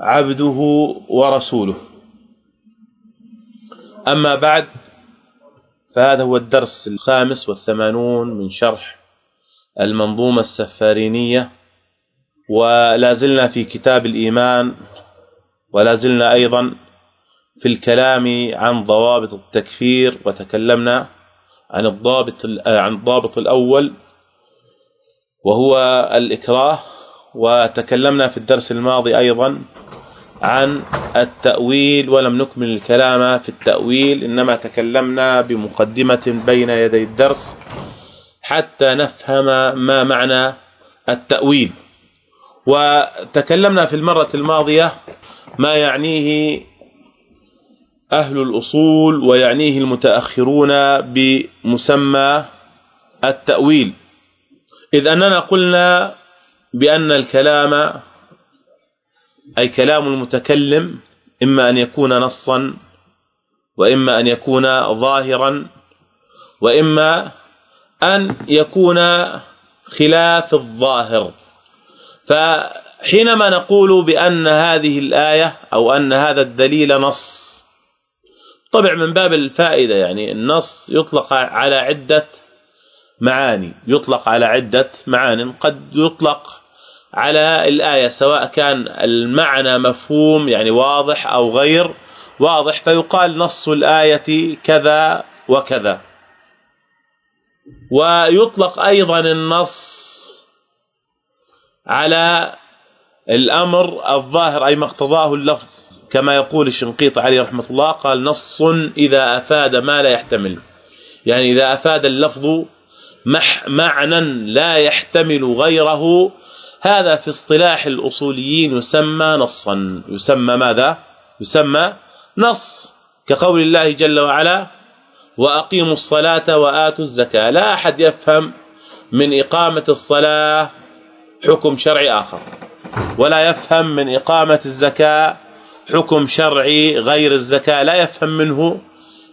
عبده ورسوله. أما بعد فهذا هو الدرس الخامس والثمانون من شرح المنظومة السفارينية ولا زلنا في كتاب الإيمان ولا زلنا أيضا في الكلام عن ضوابط التكفير وتكلمنا عن الضابط عن الضابط الأول وهو الإكراه وتكلمنا في الدرس الماضي أيضا عن التأويل ولم نكمل الكلام في التأويل إنما تكلمنا بمقدمة بين يدي الدرس حتى نفهم ما معنى التأويل. وتكلمنا في المرة الماضية ما يعنيه أهل الأصول ويعنيه المتأخرون بمسمى التأويل. إذ أننا قلنا بأن الكلام أي كلام المتكلم إما أن يكون نصا وإما أن يكون ظاهرا وإما أن يكون خلاف الظاهر. فحينما نقول بأن هذه الآية أو أن هذا الدليل نص طبع من باب الفائدة يعني النص يطلق على عدة معاني يطلق على عدة معان قد يطلق على الآية سواء كان المعنى مفهوم يعني واضح أو غير واضح فيقال نص الآية كذا وكذا. ويطلق أيضا النص على الأمر الظاهر أي ما اقتضاه اللفظ كما يقول الشنقيطي عليه رحمة الله قال نص إذا أفاد ما لا يحتمل. يعني إذا أفاد اللفظ معنى لا يحتمل غيره هذا في اصطلاح الأصوليين يسمى نصا. يسمى ماذا؟ يسمى نص. كقول الله جل وعلا وأقيموا الصلاة وآتوا الزكاة. لا أحد يفهم من إقامة الصلاة حكم شرعي آخر. ولا يفهم من إقامة الزكاة حكم شرعي غير الزكاة. لا يفهم منه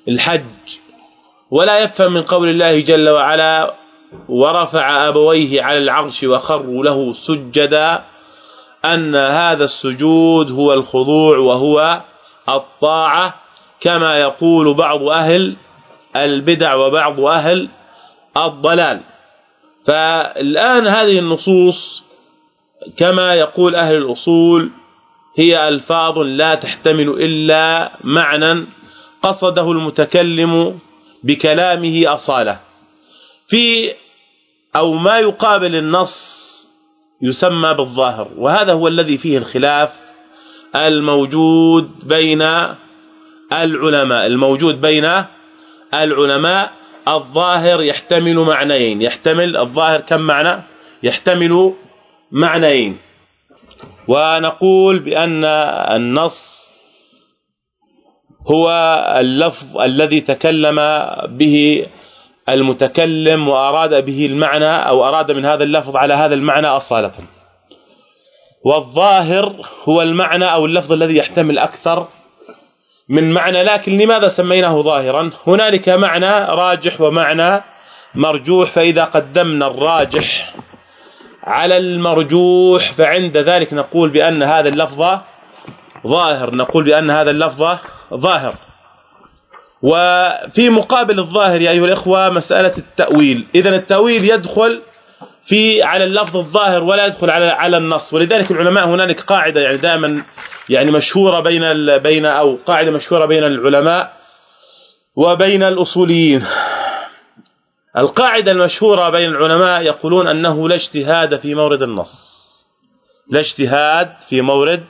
الحج. ولا يفهم من قول الله جل وعلا ورفع أبويه على العرش وخروا له سجدا أن هذا السجود هو الخضوع وهو الطاعة كما يقول بعض أهل البدع وبعض أهل الضلال. فالآن هذه النصوص كما يقول أهل الأصول هي ألفاظ لا تحتمل إلا معنى قصده المتكلم بكلامه أصاله. في أو ما يقابل النص يسمى بالظاهر وهذا هو الذي فيه الخلاف الموجود بين العلماء الموجود بين العلماء الظاهر يحتمل معنيين يحتمل الظاهر كم معنى؟ يحتمل معنيين. ونقول بأن النص هو اللفظ الذي تكلم به المتكلم وأراد به المعنى أو أراد من هذا اللفظ على هذا المعنى أصالة. والظاهر هو المعنى أو اللفظ الذي يحتمل أكثر من معنى لكن لماذا سميناه ظاهرا؟ هنالك معنى راجح ومعنى مرجوح فإذا قدمنا الراجح على المرجوح فعند ذلك نقول بأن هذا اللفظ ظاهر نقول بأن هذا اللفظ ظاهر. وفي مقابل الظاهر يا أيها الإخوة مسألة التأويل. اذا التأويل يدخل في على اللفظ الظاهر ولا يدخل على على النص. ولذلك العلماء هنالك قاعدة يعني دائما يعني مشهورة بين بين أو قاعدة مشهورة بين العلماء وبين الأصوليين. القاعدة المشهورة بين العلماء يقولون أنه لا اجتهاد في مورد النص. لا اجتهاد في مورد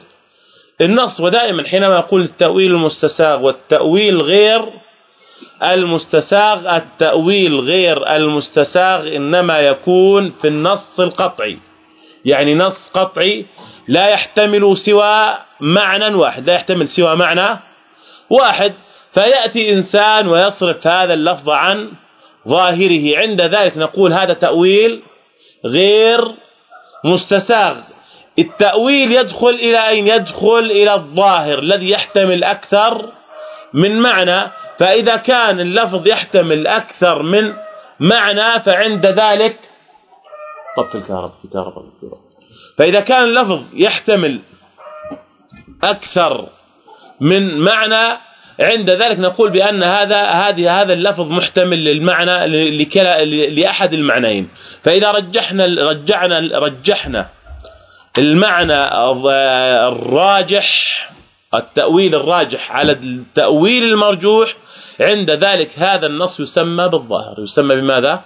النص ودائما حينما يقول التأويل المستساغ والتأويل غير المستساغ التأويل غير المستساغ إنما يكون في النص القطعي. يعني نص قطعي لا يحتمل سوى معنى واحد لا يحتمل سوى معنى واحد. فيأتي إنسان ويصرف هذا اللفظ عن ظاهره. عند ذلك نقول هذا تأويل غير مستساغ. التأويل يدخل إلى أين؟ يدخل إلى الظاهر الذي يحتمل أكثر من معنى فإذا كان اللفظ يحتمل أكثر من معنى فعند ذلك طب في الكهرباء في كهرباء فإذا كان اللفظ يحتمل أكثر من معنى عند ذلك نقول بأن هذا هذه هذا اللفظ محتمل للمعنى لكلا لأحد المعنيين. فإذا رجحنا رجعنا رجحنا المعنى الراجح التأويل الراجح على التأويل المرجوح عند ذلك هذا النص يسمى بالظاهر. يسمى بماذا؟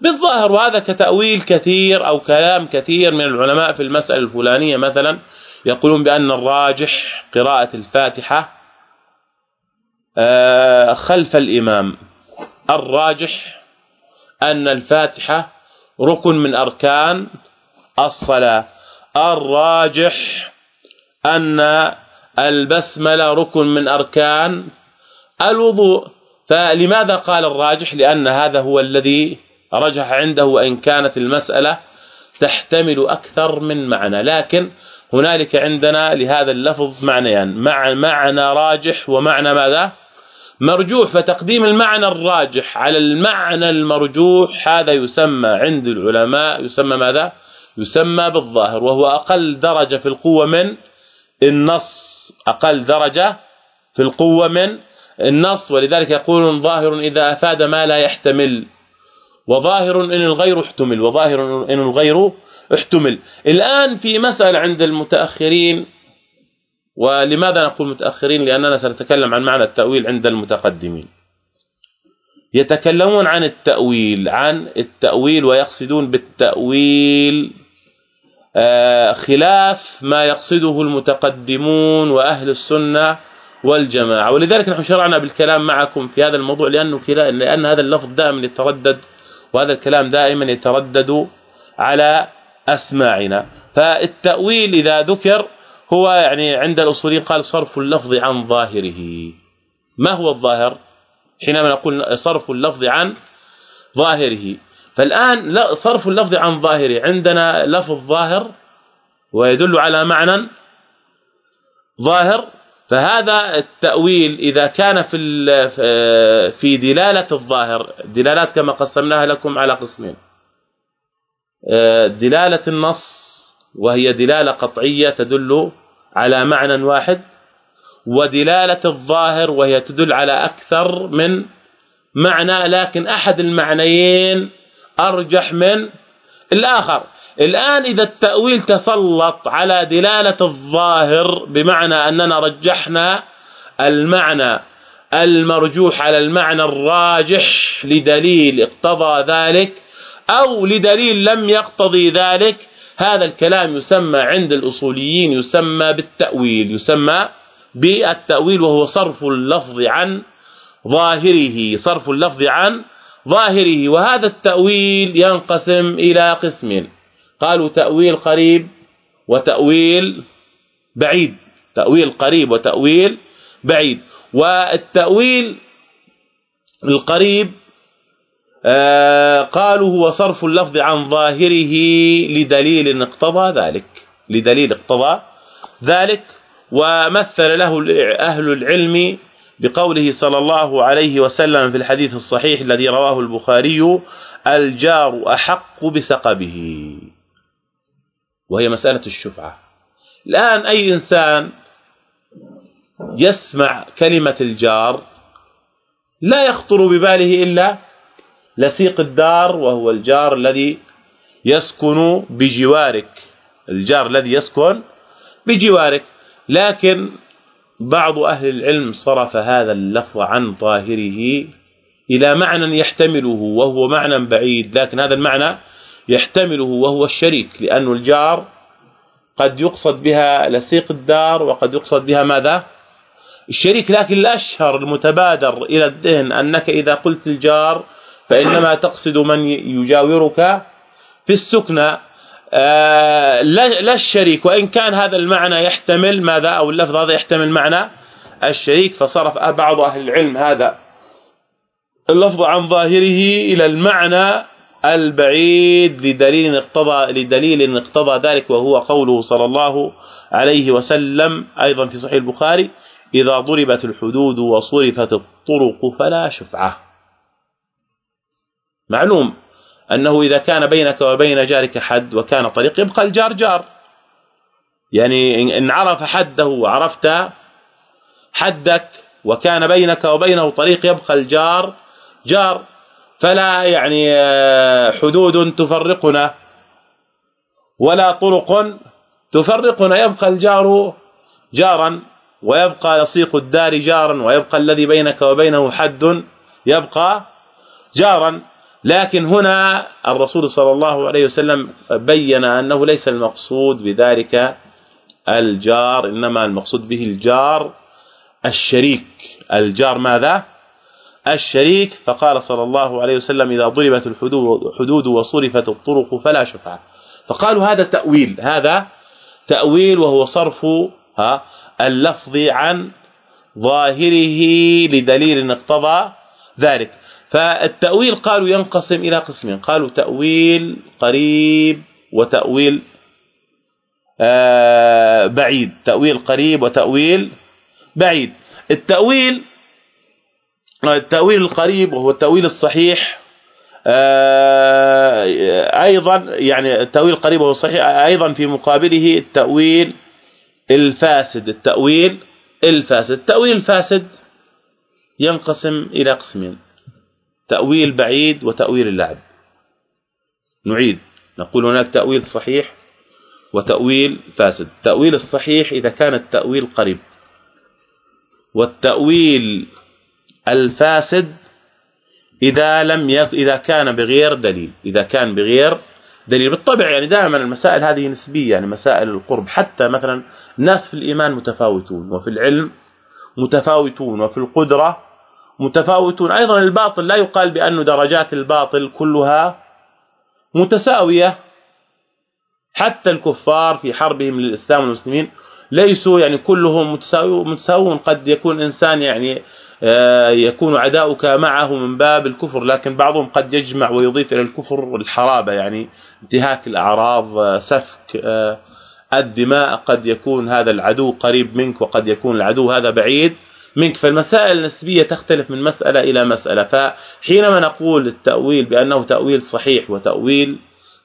بالظاهر. وهذا كتأويل كثير أو كلام كثير من العلماء في المسألة الفلانية مثلا يقولون بأن الراجح قراءة الفاتحة آه، خلف الإمام. الراجح أن الفاتحة ركن من أركان الصلاة. الراجح أن البسملة ركن من أركان الوضوء. فلماذا قال الراجح؟ لأن هذا هو الذي رجح عنده وإن كانت المسألة تحتمل أكثر من معنى. لكن هنالك عندنا لهذا اللفظ معنيان. مع معنى راجح ومعنى ماذا؟ مرجوح. فتقديم المعنى الراجح على المعنى المرجوح هذا يسمى عند العلماء يسمى ماذا؟ يسمى بالظاهر وهو أقل درجة في القوة من النص أقل درجة في القوة من النص. ولذلك يقولون ظاهر إذا أفاد ما لا يحتمل وظاهر إن الغير احتمل وظاهر إن الغير احتمل. الآن في مسألة عند المتأخرين ولماذا نقول متأخرين؟ لأننا سنتكلم عن معنى التأويل عند المتقدمين. يتكلمون عن التأويل عن التأويل ويقصدون بالتأويل خلاف ما يقصده المتقدمون وأهل السنة والجماعة. ولذلك نحن شرعنا بالكلام معكم في هذا الموضوع لأنه لأن هذا اللفظ دائما يتردد وهذا الكلام دائما يتردد على أسماعنا. فالتأويل إذا ذكر هو يعني عند الأصوليين قال صرف اللفظ عن ظاهره. ما هو الظاهر؟ حينما نقول صرف اللفظ عن ظاهره. فالآن لا صرف اللفظ عن ظاهره. عندنا لفظ ظاهر ويدل على معنى ظاهر. فهذا التأويل إذا كان في في دلالة الظاهر دلالات كما قسمناها لكم على قسمين. دلالة النص وهي دلالة قطعية تدل على معنى واحد ودلالة الظاهر وهي تدل على أكثر من معنى لكن أحد المعنيين أرجح من الآخر. الآن إذا التأويل تسلط على دلالة الظاهر بمعنى أننا رجحنا المعنى المرجوح على المعنى الراجح لدليل اقتضى ذلك أو لدليل لم يقتضي ذلك هذا الكلام يسمى عند الأصوليين يسمى بالتأويل يسمى بالتأويل وهو صرف اللفظ عن ظاهره صرف اللفظ عن ظاهره وهذا التأويل ينقسم إلى قسمين قالوا تأويل قريب وتأويل بعيد. تأويل قريب وتأويل بعيد. والتأويل القريب آه، قالوا هو صرف اللفظ عن ظاهره لدليل اقتضى ذلك. لدليل اقتضى ذلك. ومثل له أهل العلم بقوله صلى الله عليه وسلم في الحديث الصحيح الذي رواه البخاري الجار أحق بسقبه وهي مسألة الشفعة. الآن أي إنسان يسمع كلمة الجار لا يخطر بباله إلا لسيق الدار وهو الجار الذي يسكن بجوارك. الجار الذي يسكن بجوارك. لكن بعض أهل العلم صرف هذا اللفظ عن ظاهره إلى معنى يحتمله وهو معنى بعيد لكن هذا المعنى يحتمله وهو الشريك لأن الجار قد يقصد بها لسيق الدار وقد يقصد بها ماذا؟ الشريك لكن الاشهر المتبادر إلى الذهن أنك إذا قلت الجار فإنما تقصد من يجاورك في السكنى لا الشريك. وإن كان هذا المعنى يحتمل ماذا؟ أو اللفظ هذا يحتمل معنى الشريك فصرف بعض أهل العلم هذا اللفظ عن ظاهره إلى المعنى البعيد لدليل اقتضى لدليل اقتضى ذلك وهو قوله صلى الله عليه وسلم أيضا في صحيح البخاري إذا ضربت الحدود وصرفت الطرق فلا شفعة. معلوم. أنه إذا كان بينك وبين جارك حد وكان طريق يبقى الجار جار. يعني ان عرف حده وعرفت حدك وكان بينك وبينه طريق يبقى الجار جار. فلا يعني آه، حدود تفرقنا ولا طرق تفرقنا. يبقى الجار جارا ويبقى لصيق الدار جارا ويبقى الذي بينك وبينه حد يبقى جارا. لكن هنا الرسول صلى الله عليه وسلم بين أنه ليس المقصود بذلك الجار إنما المقصود به الجار الشريك. الجار ماذا؟ الشريك. فقال صلى الله عليه وسلم إذا ضربت الحدود وصرفت الطرق فلا شفعه فقالوا هذا تأويل هذا تأويل وهو صرف ها اللفظ عن ظاهره لدليل اقتضى ذلك. فالتأويل قالوا ينقسم إلى قسمين. قالوا تأويل قريب وتأويل آه، بعيد. تأويل قريب وتأويل بعيد. التأويل التأويل القريب وهو التأويل الصحيح آه، أيضا يعني التأويل القريب وهو الصحيح أيضا في مقابله التأويل الفاسد التأويل الفاسد. التأويل الفاسد ينقسم إلى قسمين. تأويل بعيد وتأويل اللعب. نعيد. نقول هناك تأويل صحيح وتأويل فاسد. التاويل الصحيح إذا كان التأويل قريب. والتأويل الفاسد إذا لم يك إذا كان بغير دليل. إذا كان بغير دليل. بالطبع يعني دائما المسائل هذه نسبية يعني مسائل القرب. حتى مثلا الناس في الإيمان متفاوتون وفي العلم متفاوتون وفي القدرة متفاوتون. أيضا الباطل لا يقال بأن درجات الباطل كلها متساوية. حتى الكفار في حربهم للإسلام والمسلمين ليسوا يعني كلهم متساوون. قد يكون إنسان يعني آه، يكون عداؤك معه من باب الكفر لكن بعضهم قد يجمع ويضيف إلى الكفر الحرابه يعني انتهاك الأعراض آه، سفك آه، الدماء. قد يكون هذا العدو قريب منك وقد يكون العدو هذا بعيد. منك. فالمسائل النسبية تختلف من مسألة إلى مسألة. فحينما نقول التأويل بأنه تأويل صحيح وتأويل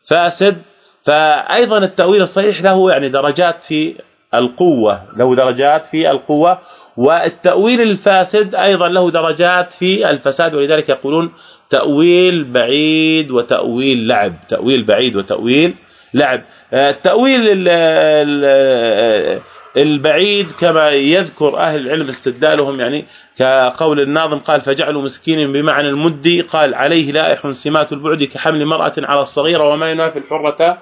فاسد فايضا التأويل الصحيح له يعني درجات في القوة له درجات في القوة. والتأويل الفاسد أيضا له درجات في الفساد. ولذلك يقولون تأويل بعيد وتأويل لعب. تأويل بعيد وتأويل لعب. التأويل البعيد كما يذكر أهل العلم استدلالهم يعني كقول الناظم قال فجعلوا مسكين بمعنى المدي قال عليه لائح سمات البعد كحمل مرأة على الصغيرة وما ينافي الحرة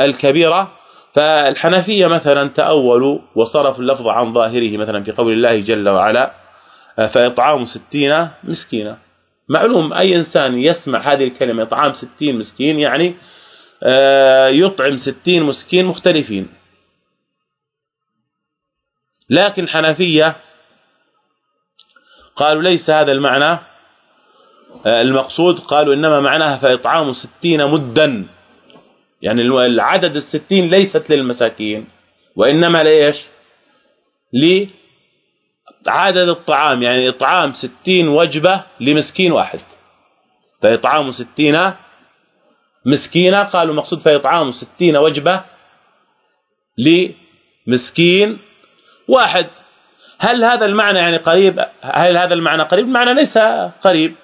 الكبيرة فالحنفية مثلا تأولوا وصرفوا اللفظ عن ظاهره مثلا في قول الله جل وعلا فإطعام ستين مسكينا معلوم أي إنسان يسمع هذه الكلمة إطعام ستين مسكين يعني آه، يطعم ستين مسكين مختلفين. لكن الحنفيه قالوا ليس هذا المعنى آه، المقصود قالوا إنما معناها فإطعام ستين مدا. يعني العدد الستين ليست للمساكين وإنما لإيش؟ لعدد الطعام. يعني إطعام ستين وجبة لمسكين واحد. فإطعام ستين مسكينة قالوا مقصود فإطعام ستين وجبة لمسكين واحد. هل هذا المعنى يعني قريب؟ هل هذا المعنى قريب؟ المعنى ليس قريب.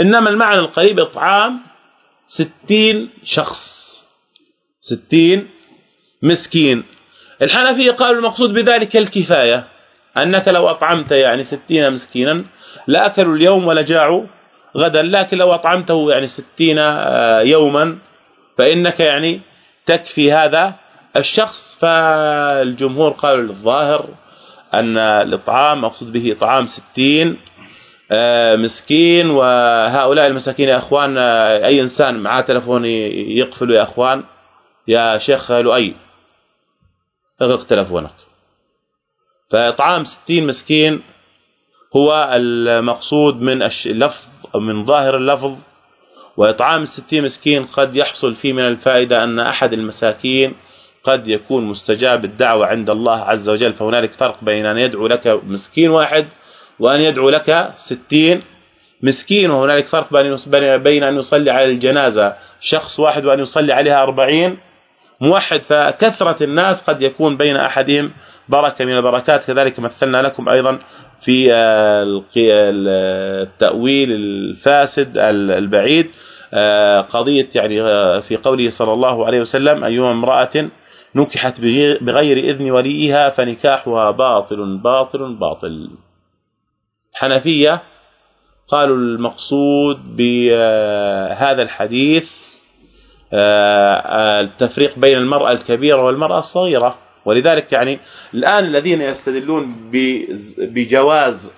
إنما المعنى القريب إطعام ستين شخص. ستين مسكين. الحنفية قالوا المقصود بذلك الكفاية. أنك لو أطعمت يعني ستين مسكينا لاكلوا اليوم ولا جاعوا غدا لكن لو أطعمته يعني ستين آه، يوما فإنك يعني تكفي هذا الشخص فالجمهور قالوا للظاهر أن الإطعام مقصود به اطعام ستين آه، مسكين وهؤلاء المساكين يا إخوان آه، أي إنسان معاه تلفون يقفل يا إخوان. يا شيخ لؤي اغلق تلفونك. فاطعام 60 مسكين هو المقصود من اللفظ من ظاهر اللفظ. واطعام الستين مسكين قد يحصل فيه من الفائدة أن أحد المساكين قد يكون مستجاب الدعوة عند الله عز وجل فهنالك فرق بين أن يدعو لك مسكين واحد وأن يدعو لك ستين مسكين وهنالك فرق بين أن يصلي على الجنازة شخص واحد وأن يصلي عليها أربعين موحد فكثرة الناس قد يكون بين أحدهم بركة من البركات. كذلك مثلنا لكم أيضا في التأويل الفاسد البعيد آه، قضية يعني آه، في قوله صلى الله عليه وسلم أيما امرأة نكحت بغير إذن وليها فنكاحها باطل باطل باطل. الحنفيه قالوا المقصود بهذا الحديث آه، التفريق بين المرأة الكبيرة والمرأة الصغيرة. ولذلك يعني الآن الذين يستدلون بجواز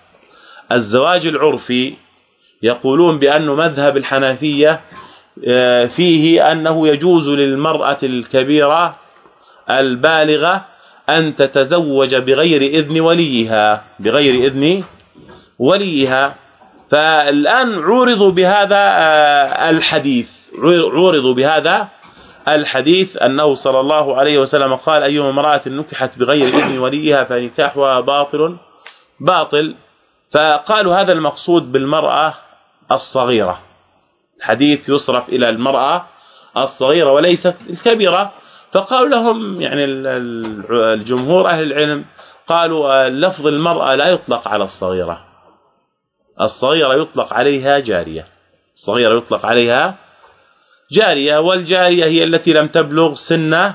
الزواج العرفي يقولون بأن مذهب الحنفية آه، فيه أنه يجوز للمرأة الكبيرة البالغة أن تتزوج بغير إذن وليها بغير إذن وليها. فالآن عورضوا بهذا آه، الحديث عورضوا بهذا الحديث أنه صلى الله عليه وسلم قال أيما امرأة نكحت بغير إذن وليها فنكاحها باطل باطل. فقالوا هذا المقصود بالمرأة الصغيرة. الحديث يصرف إلى المرأة الصغيرة وليست الكبيرة. فقالوا لهم يعني الجمهور أهل العلم قالوا لفظ المرأة لا يطلق على الصغيرة. الصغيرة يطلق عليها جارية. الصغيرة يطلق عليها جارية والجارية هي التي لم تبلغ سن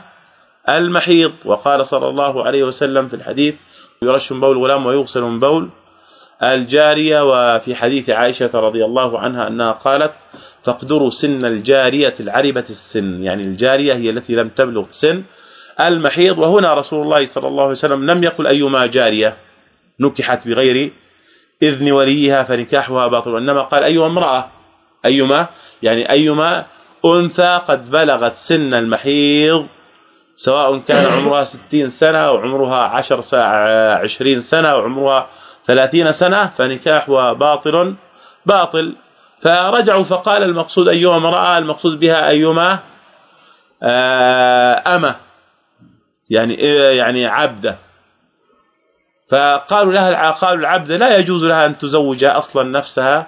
المحيض وقال صلى الله عليه وسلم في الحديث يرش من بول غلام ويغسل من بول الجارية وفي حديث عائشة رضي الله عنها أنها قالت فاقدروا سن الجارية العربة السن. يعني الجارية هي التي لم تبلغ سن المحيض وهنا رسول الله صلى الله عليه وسلم لم يقل أيما جارية نكحت بغير إذن وليها فنكاحها باطل وإنما قال أيما امرأة أيما يعني أيما أنثى قد بلغت سن المحيض سواء كان عمرها 60 سنة أو عمرها 10 ساعة 20 سنة أو عمرها 30 سنة فنكاحها باطل باطل. فرجعوا فقال المقصود ايما امراه المقصود بها ايما آه، أمة يعني يعني عبدة. فقالوا لها قالوا العبد لا يجوز لها أن تزوج أصلا نفسها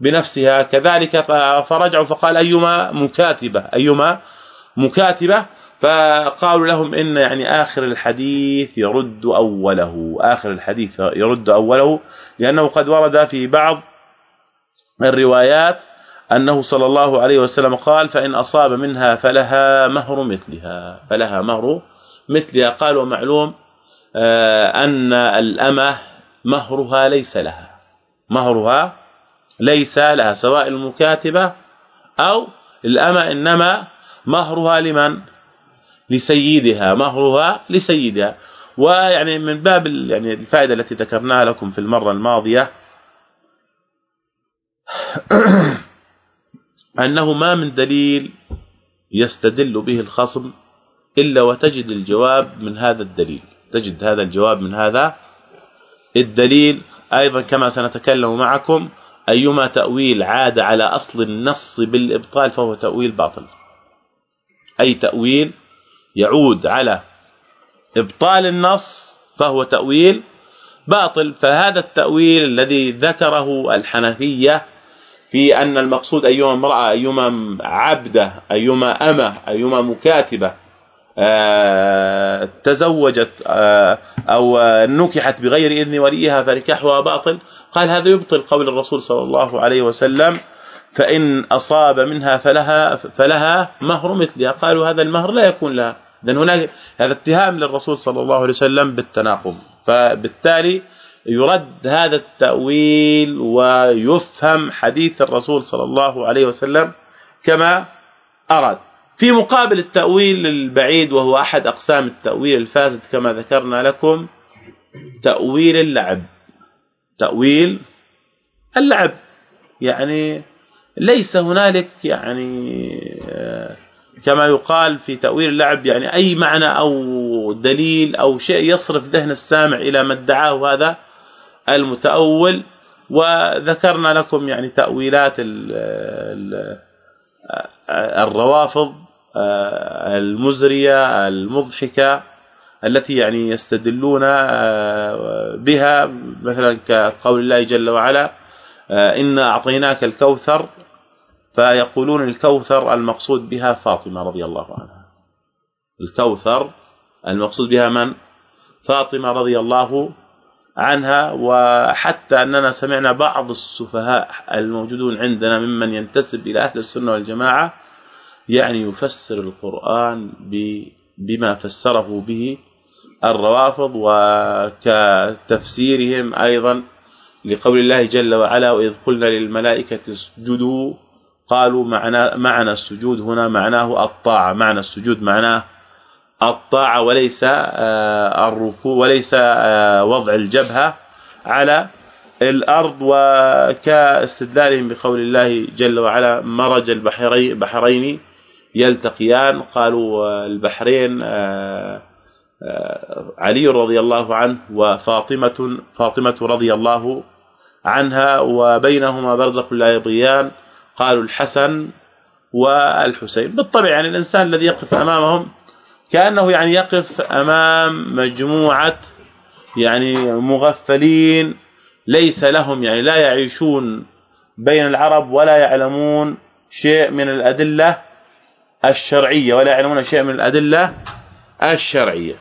بنفسها. كذلك فرجعوا فقال ايما مكاتبة ايما مكاتبة؟ فقالوا لهم إن يعني آخر الحديث يرد أوله. آخر الحديث يرد أوله لأنه قد ورد في بعض الروايات أنه صلى الله عليه وسلم قال فإن أصاب منها فلها مهر مثلها فلها مهر مثلها. قال ومعلوم آه، أن الأمة مهرها ليس لها مهرها ليس لها سواء المكاتبة أو الأمة إنما مهرها لمن؟ لسيدها مهرها لسيدها. ويعني من باب يعني الفائدة التي ذكرناها لكم في المرة الماضية أنه ما من دليل يستدل به الخصم إلا وتجد الجواب من هذا الدليل. تجد هذا الجواب من هذا الدليل. أيضا كما سنتكلم معكم أيما تأويل عاد على أصل النص بالإبطال فهو تأويل باطل. أي تأويل يعود على إبطال النص فهو تأويل باطل. فهذا التأويل الذي ذكره الحنفية في أن المقصود أيما امرأة أيما عبدة أيما أمة أيما مكاتبة آه، تزوجت آه، أو نكحت بغير إذن وليها فنكاحها باطل. قال هذا يبطل قول الرسول صلى الله عليه وسلم فإن أصاب منها فلها فلها مهر مثلها. قالوا هذا المهر لا يكون لها. اذا هناك هذا اتهام للرسول صلى الله عليه وسلم بالتناقض. فبالتالي يرد هذا التأويل ويفهم حديث الرسول صلى الله عليه وسلم كما أراد. في مقابل التأويل البعيد وهو أحد أقسام التأويل الفاسد كما ذكرنا لكم تأويل اللعب. تأويل اللعب. يعني ليس هنالك يعني كما يقال في تأويل اللعب يعني أي معنى أو دليل أو شيء يصرف ذهن السامع إلى ما ادعاه هذا المتأول. وذكرنا لكم يعني تأويلات الروافض المزرية المضحكة التي يعني يستدلون بها مثلا كقول الله جل وعلا إنا أعطيناك الكوثر فيقولون الكوثر المقصود بها فاطمة رضي الله عنها. الكوثر المقصود بها من؟ فاطمة رضي الله عنها وحتى أننا سمعنا بعض السفهاء الموجودون عندنا ممن ينتسب إلى أهل السنة والجماعة يعني يفسر القرآن بما فسره به الروافض وكتفسيرهم أيضا لقول الله جل وعلا وإذ قلنا للملائكة اسجدوا قالوا معنى معنى السجود هنا معناه الطاعة معنى السجود معناه الطاعة وليس آه، الركوع وليس آه، وضع الجبهة على الأرض وكاستدلالهم بقول الله جل وعلا مرج البحرين بحرين يلتقيان قالوا البحرين آه، علي رضي الله عنه وفاطمة فاطمة رضي الله عنها وبينهما برزخ لا يبغيان. قالوا الحسن والحسين. بالطبع يعني الإنسان الذي يقف أمامهم كأنه يعني يقف أمام مجموعة يعني مغفلين ليس لهم يعني لا يعيشون بين العرب ولا يعلمون شيء من الأدلة الشرعية ولا يعلمون شيء من الأدلة الشرعية.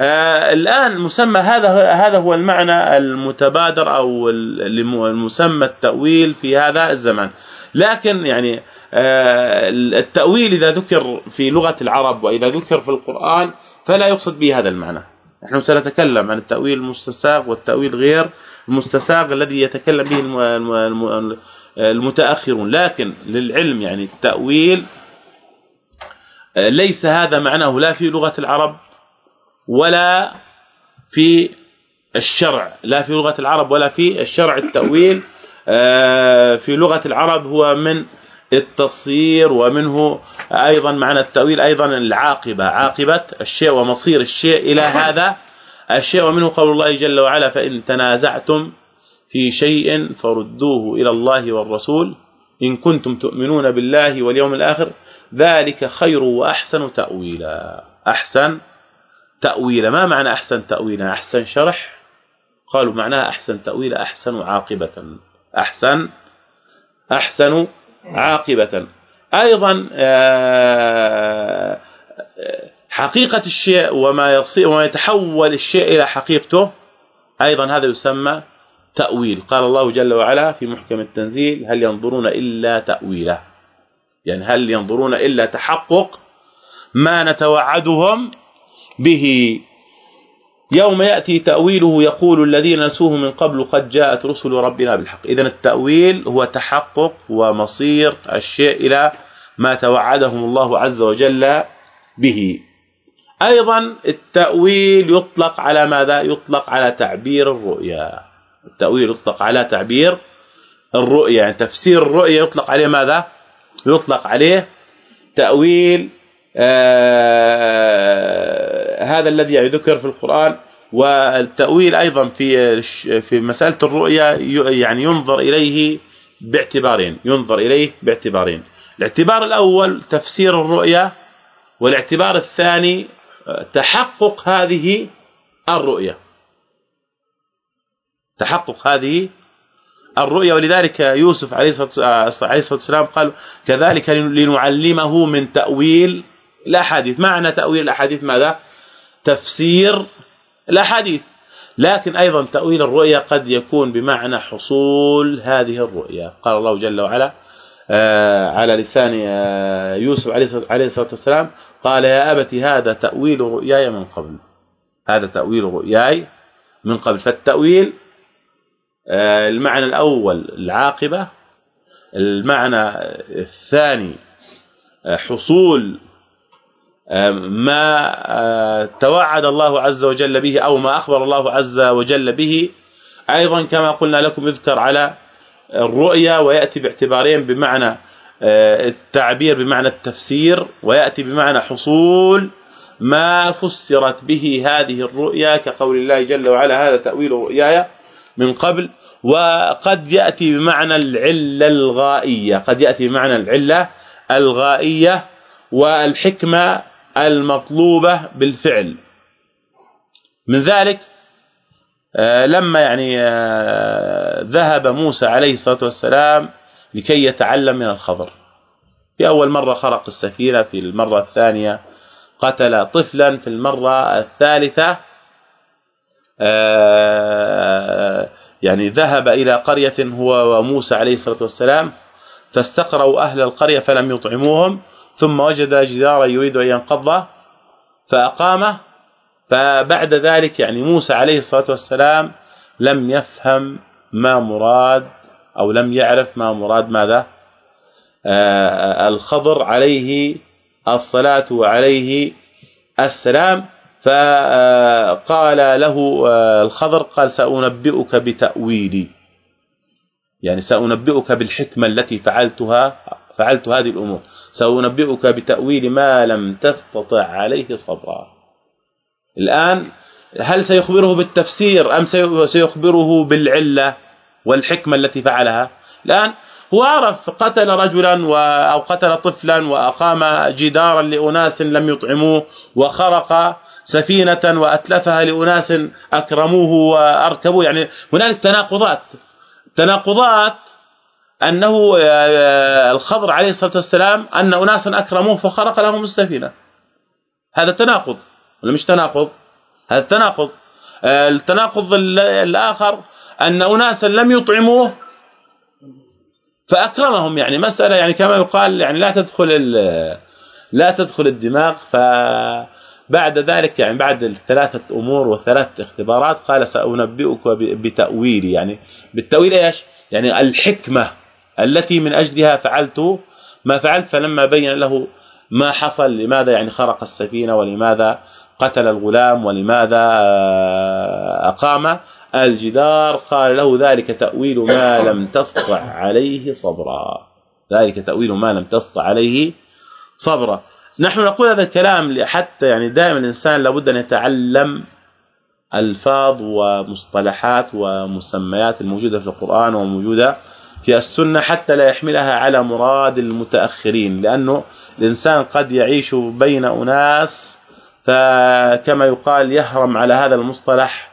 الآن مسمى هذا هذا هو المعنى المتبادر أو المسمى التأويل في هذا الزمان. لكن يعني آه التأويل إذا ذكر في لغة العرب وإذا ذكر في القرآن فلا يقصد به هذا المعنى. نحن سنتكلم عن التأويل المستساغ والتأويل غير المستساغ الذي يتكلم به المتأخرون. لكن للعلم يعني التأويل آه، ليس هذا معناه. لا في لغة العرب ولا في الشرع لا في لغة العرب ولا في الشرع التأويل آه، في لغة العرب هو من التصير ومنه أيضا معنى التأويل أيضا العاقبة عاقبة الشيء ومصير الشيء إلى هذا. الشيء ومنه قول الله جل وعلا فإن تنازعتم في شيء فردوه إلى الله والرسول إن كنتم تؤمنون بالله واليوم الآخر ذلك خير وأحسن تاويلا. أحسن تاويلا ما معنى أحسن تاويلا أحسن شرح؟ قالوا معناها أحسن تاويلا أحسن عاقبة. أحسن أحسن عاقبة. أيضا آه، حقيقة الشيء وما يصير وما يتحول الشيء إلى حقيقته أيضا هذا يسمى تأويل. قال الله جل وعلا في محكم التنزيل هل ينظرون إلا تأويله؟ يعني هل ينظرون إلا تحقق ما نتوعدهم؟ به. يوم يأتي تأويله يقول الذين نسوه من قبل قد جاءت رسل ربنا بالحق. اذا التأويل هو تحقق ومصير الشيء إلى ما توعدهم الله عز وجل به. أيضا التأويل يطلق على ماذا؟ يطلق على تعبير الرؤيا. التأويل يطلق على تعبير الرؤيا. يعني تفسير الرؤيا يطلق عليه ماذا؟ يطلق عليه تأويل هذا الذي يذكر في القرآن والتأويل أيضا في في مسألة الرؤيا يعني ينظر إليه باعتبارين ينظر إليه باعتبارين. الاعتبار الأول تفسير الرؤيا والاعتبار الثاني تحقق هذه الرؤيا. تحقق هذه الرؤيا ولذلك يوسف عليه الصلاة والسلام قال كذلك لنعلمه من تأويل الأحاديث. معنى تأويل الأحاديث ماذا؟ تفسير الأحاديث. لكن أيضا تأويل الرؤيا قد يكون بمعنى حصول هذه الرؤيا. قال الله جل وعلا آه، على لسان آه، يوسف عليه الصلاه والسلام قال يا ابت هذا تأويل رؤياي من قبل. هذا تأويل رؤياي من قبل. فالتأويل آه، المعنى الأول العاقبة المعنى الثاني حصول ما توعد الله عز وجل به أو ما أخبر الله عز وجل به. أيضا كما قلنا لكم يذكر على الرؤيا ويأتي باعتبارين بمعنى آه، التعبير بمعنى التفسير ويأتي بمعنى حصول ما فسرت به هذه الرؤيا كقول الله جل وعلا هذا تأويل رؤياي من قبل. وقد يأتي بمعنى العلة الغائية قد يأتي بمعنى العلة الغائية والحكمة المطلوبة بالفعل. من ذلك آه، لما يعني آه، ذهب موسى عليه الصلاة والسلام لكي يتعلم من الخضر. في أول مرة خرق السفينة في المرة الثانية قتل طفلا في المرة الثالثة آه، يعني ذهب إلى قرية هو وموسى عليه الصلاة والسلام فاستقروا أهل القرية فلم يطعموهم. ثم وجد جدارا يريد أن ينقضه فأقامه فبعد ذلك يعني موسى عليه الصلاة والسلام لم يفهم ما مراد أو لم يعرف ما مراد ماذا؟ آه الخضر عليه الصلاة وعليه السلام فقال له آه، الخضر قال سأنبئك بتأويلي. يعني سأنبئك بالحكمة التي فعلتها فعلت هذه الأمور. سأنبئك بتأويل ما لم تستطع عليه صبرا. الآن هل سيخبره بالتفسير أم سيخبره بالعلة والحكمة التي فعلها؟ الآن هو عرف قتل رجلا أو قتل طفلا وأقام جدارا لأناس لم يطعموه وخرق سفينة وأتلفها لأناس أكرموه وأركبوه. يعني هنالك تناقضات. تناقضات أنه آه، الخضر عليه الصلاة والسلام أن أناسا أكرموه فخرق لهم السفينة. هذا تناقض ولا مش تناقض؟ هذا تناقض آه، التناقض الآخر أن أناسا لم يطعموه فأكرمهم. يعني مسألة يعني كما يقال يعني لا تدخل لا تدخل الدماغ. فبعد ذلك يعني بعد الثلاثة أمور وثلاث اختبارات قال سأنبئك بتاويل يعني بالتأويل إيش؟ يعني الحكمة. التي من أجلها فعلت ما فعلت فلما بين له ما حصل لماذا يعني خرق السفينة؟ ولماذا قتل الغلام؟ ولماذا أقام الجدار؟ قال له ذلك تأويل ما لم تسطع عليه صبرا. ذلك تأويل ما لم تسطع عليه صبرا. نحن نقول هذا الكلام حتى يعني دائما الإنسان لابد أن يتعلم ألفاظ ومصطلحات ومسميات الموجودة في القرآن وموجودة في السنة حتى لا يحملها على مراد المتأخرين لأنه الإنسان قد يعيش بين أناس فكما يقال يهرم على هذا المصطلح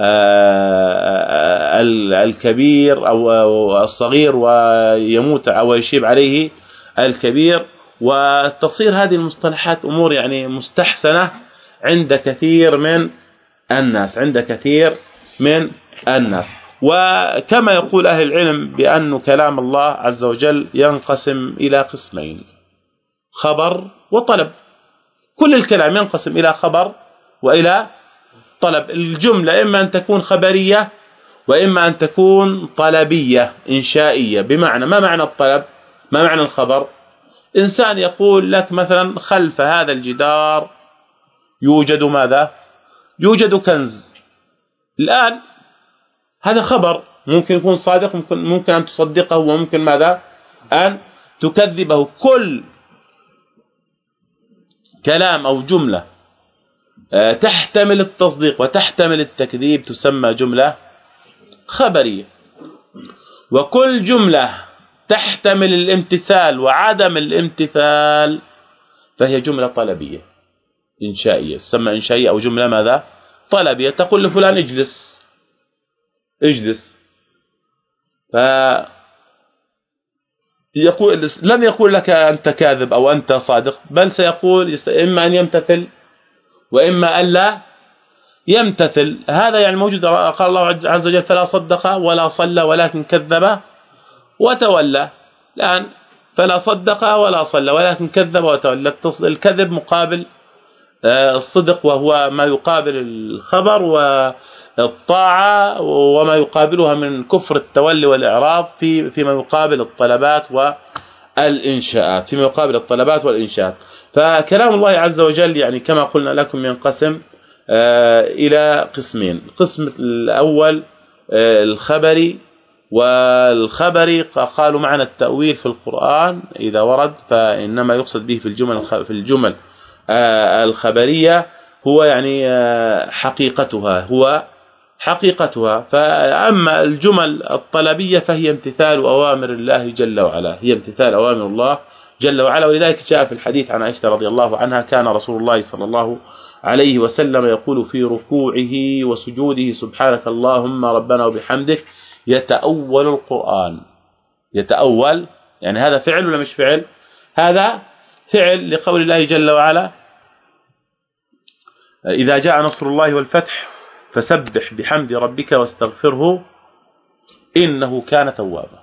آه، الكبير أو الصغير ويموت أو يشيب عليه الكبير. وتصير هذه المصطلحات أمور يعني مستحسنة عند كثير من الناس عند كثير من الناس. وكما يقول أهل العلم بأن كلام الله عز وجل ينقسم إلى قسمين خبر وطلب. كل الكلام ينقسم إلى خبر وإلى طلب. الجملة إما أن تكون خبرية وإما أن تكون طلبية إنشائية. بمعنى ما معنى الطلب؟ ما معنى الخبر؟ إنسان يقول لك مثلا خلف هذا الجدار يوجد ماذا؟ يوجد كنز. الآن هذا خبر. ممكن يكون صادق ممكن ممكن أن تصدقه وممكن ماذا؟ أن تكذبه. كل كلام أو جملة آه، تحتمل التصديق وتحتمل التكذيب تسمى جملة خبرية. وكل جملة تحتمل الامتثال وعدم الامتثال فهي جملة طلبية إنشائية. تسمى إنشائية أو جملة ماذا؟ طلبية. تقول لفلان اجلس. اجلس. ف يقول لم يقول لك أنت كاذب أو أنت صادق بل سيقول إما أن يمتثل وإما الا يمتثل. هذا يعني موجود قال الله عز وجل فلا صدق ولا صلى ولكن كذب وتولى. الآن فلا صدق ولا صلى ولكن كذب وتولى. الكذب مقابل آه، الصدق وهو ما يقابل الخبر والطاعه وما يقابلها من كفر التولي والإعراض في فيما يقابل الطلبات والإنشاءات فيما يقابل الطلبات والإنشاءات. فكلام الله عز وجل يعني كما قلنا لكم ينقسم آه، إلى قسمين. القسم الأول آه، الخبري والخبري قالوا معنى التأويل في القرآن إذا ورد فإنما يقصد به في الجمل في الجمل آه، الخبرية هو يعني حقيقتها هو حقيقتها. فأما الجمل الطلبية فهي امتثال أوامر الله جل وعلا. هي امتثال أوامر الله جل وعلا. ولذلك جاء في الحديث عن عائشة رضي الله عنها كان رسول الله صلى الله عليه وسلم يقول في ركوعه وسجوده سبحانك اللهم ربنا وبحمدك يتأول القرآن. يتأول. يعني هذا فعل ولا مش فعل؟ هذا فعل لقول الله جل وعلا. إذا جاء نصر الله والفتح فسبح بحمد ربك واستغفره إنه كان توابا.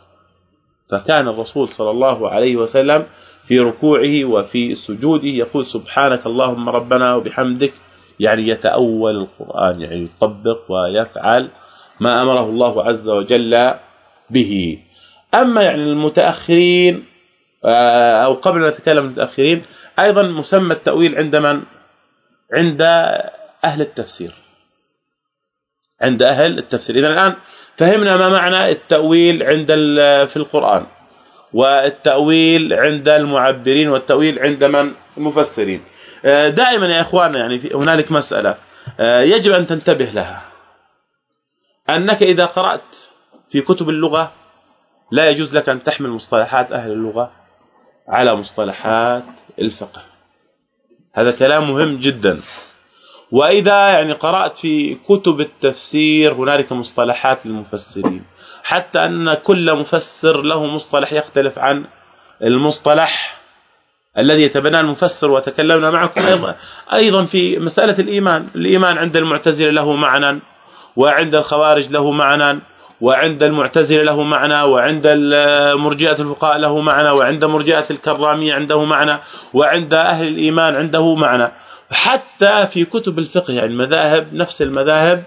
فكان الرسول صلى الله عليه وسلم في ركوعه وفي سجوده يقول سبحانك اللهم ربنا وبحمدك يعني يتأول القرآن يعني يطبق ويفعل ما أمره الله عز وجل به. أما يعني المتأخرين آه، أو قبل ان نتكلم المتأخرين أيضا مسمى التأويل عند من؟ عند أهل التفسير. عند أهل التفسير. إذا الآن فهمنا ما معنى التأويل عند في القرآن والتأويل عند المعبرين والتأويل عند من؟ المفسرين. آه، دائما يا إخواننا يعني هنالك مسألة آه، يجب أن تنتبه لها. أنك إذا قرأت في كتب اللغة لا يجوز لك أن تحمل مصطلحات أهل اللغة على مصطلحات الفقه. هذا كلام مهم جدا. وإذا يعني قرأت في كتب التفسير هنالك مصطلحات للمفسرين. حتى أن كل مفسر له مصطلح يختلف عن المصطلح الذي يتبناه المفسر وتكلمنا معكم أيضا أيضا في مسألة الإيمان الإيمان عند المعتزلة له معنى وعند الخوارج له معنى وعند المعتزلة له معنى وعند مرجئه الفقهاء له معنى وعند مرجئة الكرامية عنده معنى وعند أهل الإيمان عنده معنى. حتى في كتب الفقه يعني المذاهب نفس المذاهب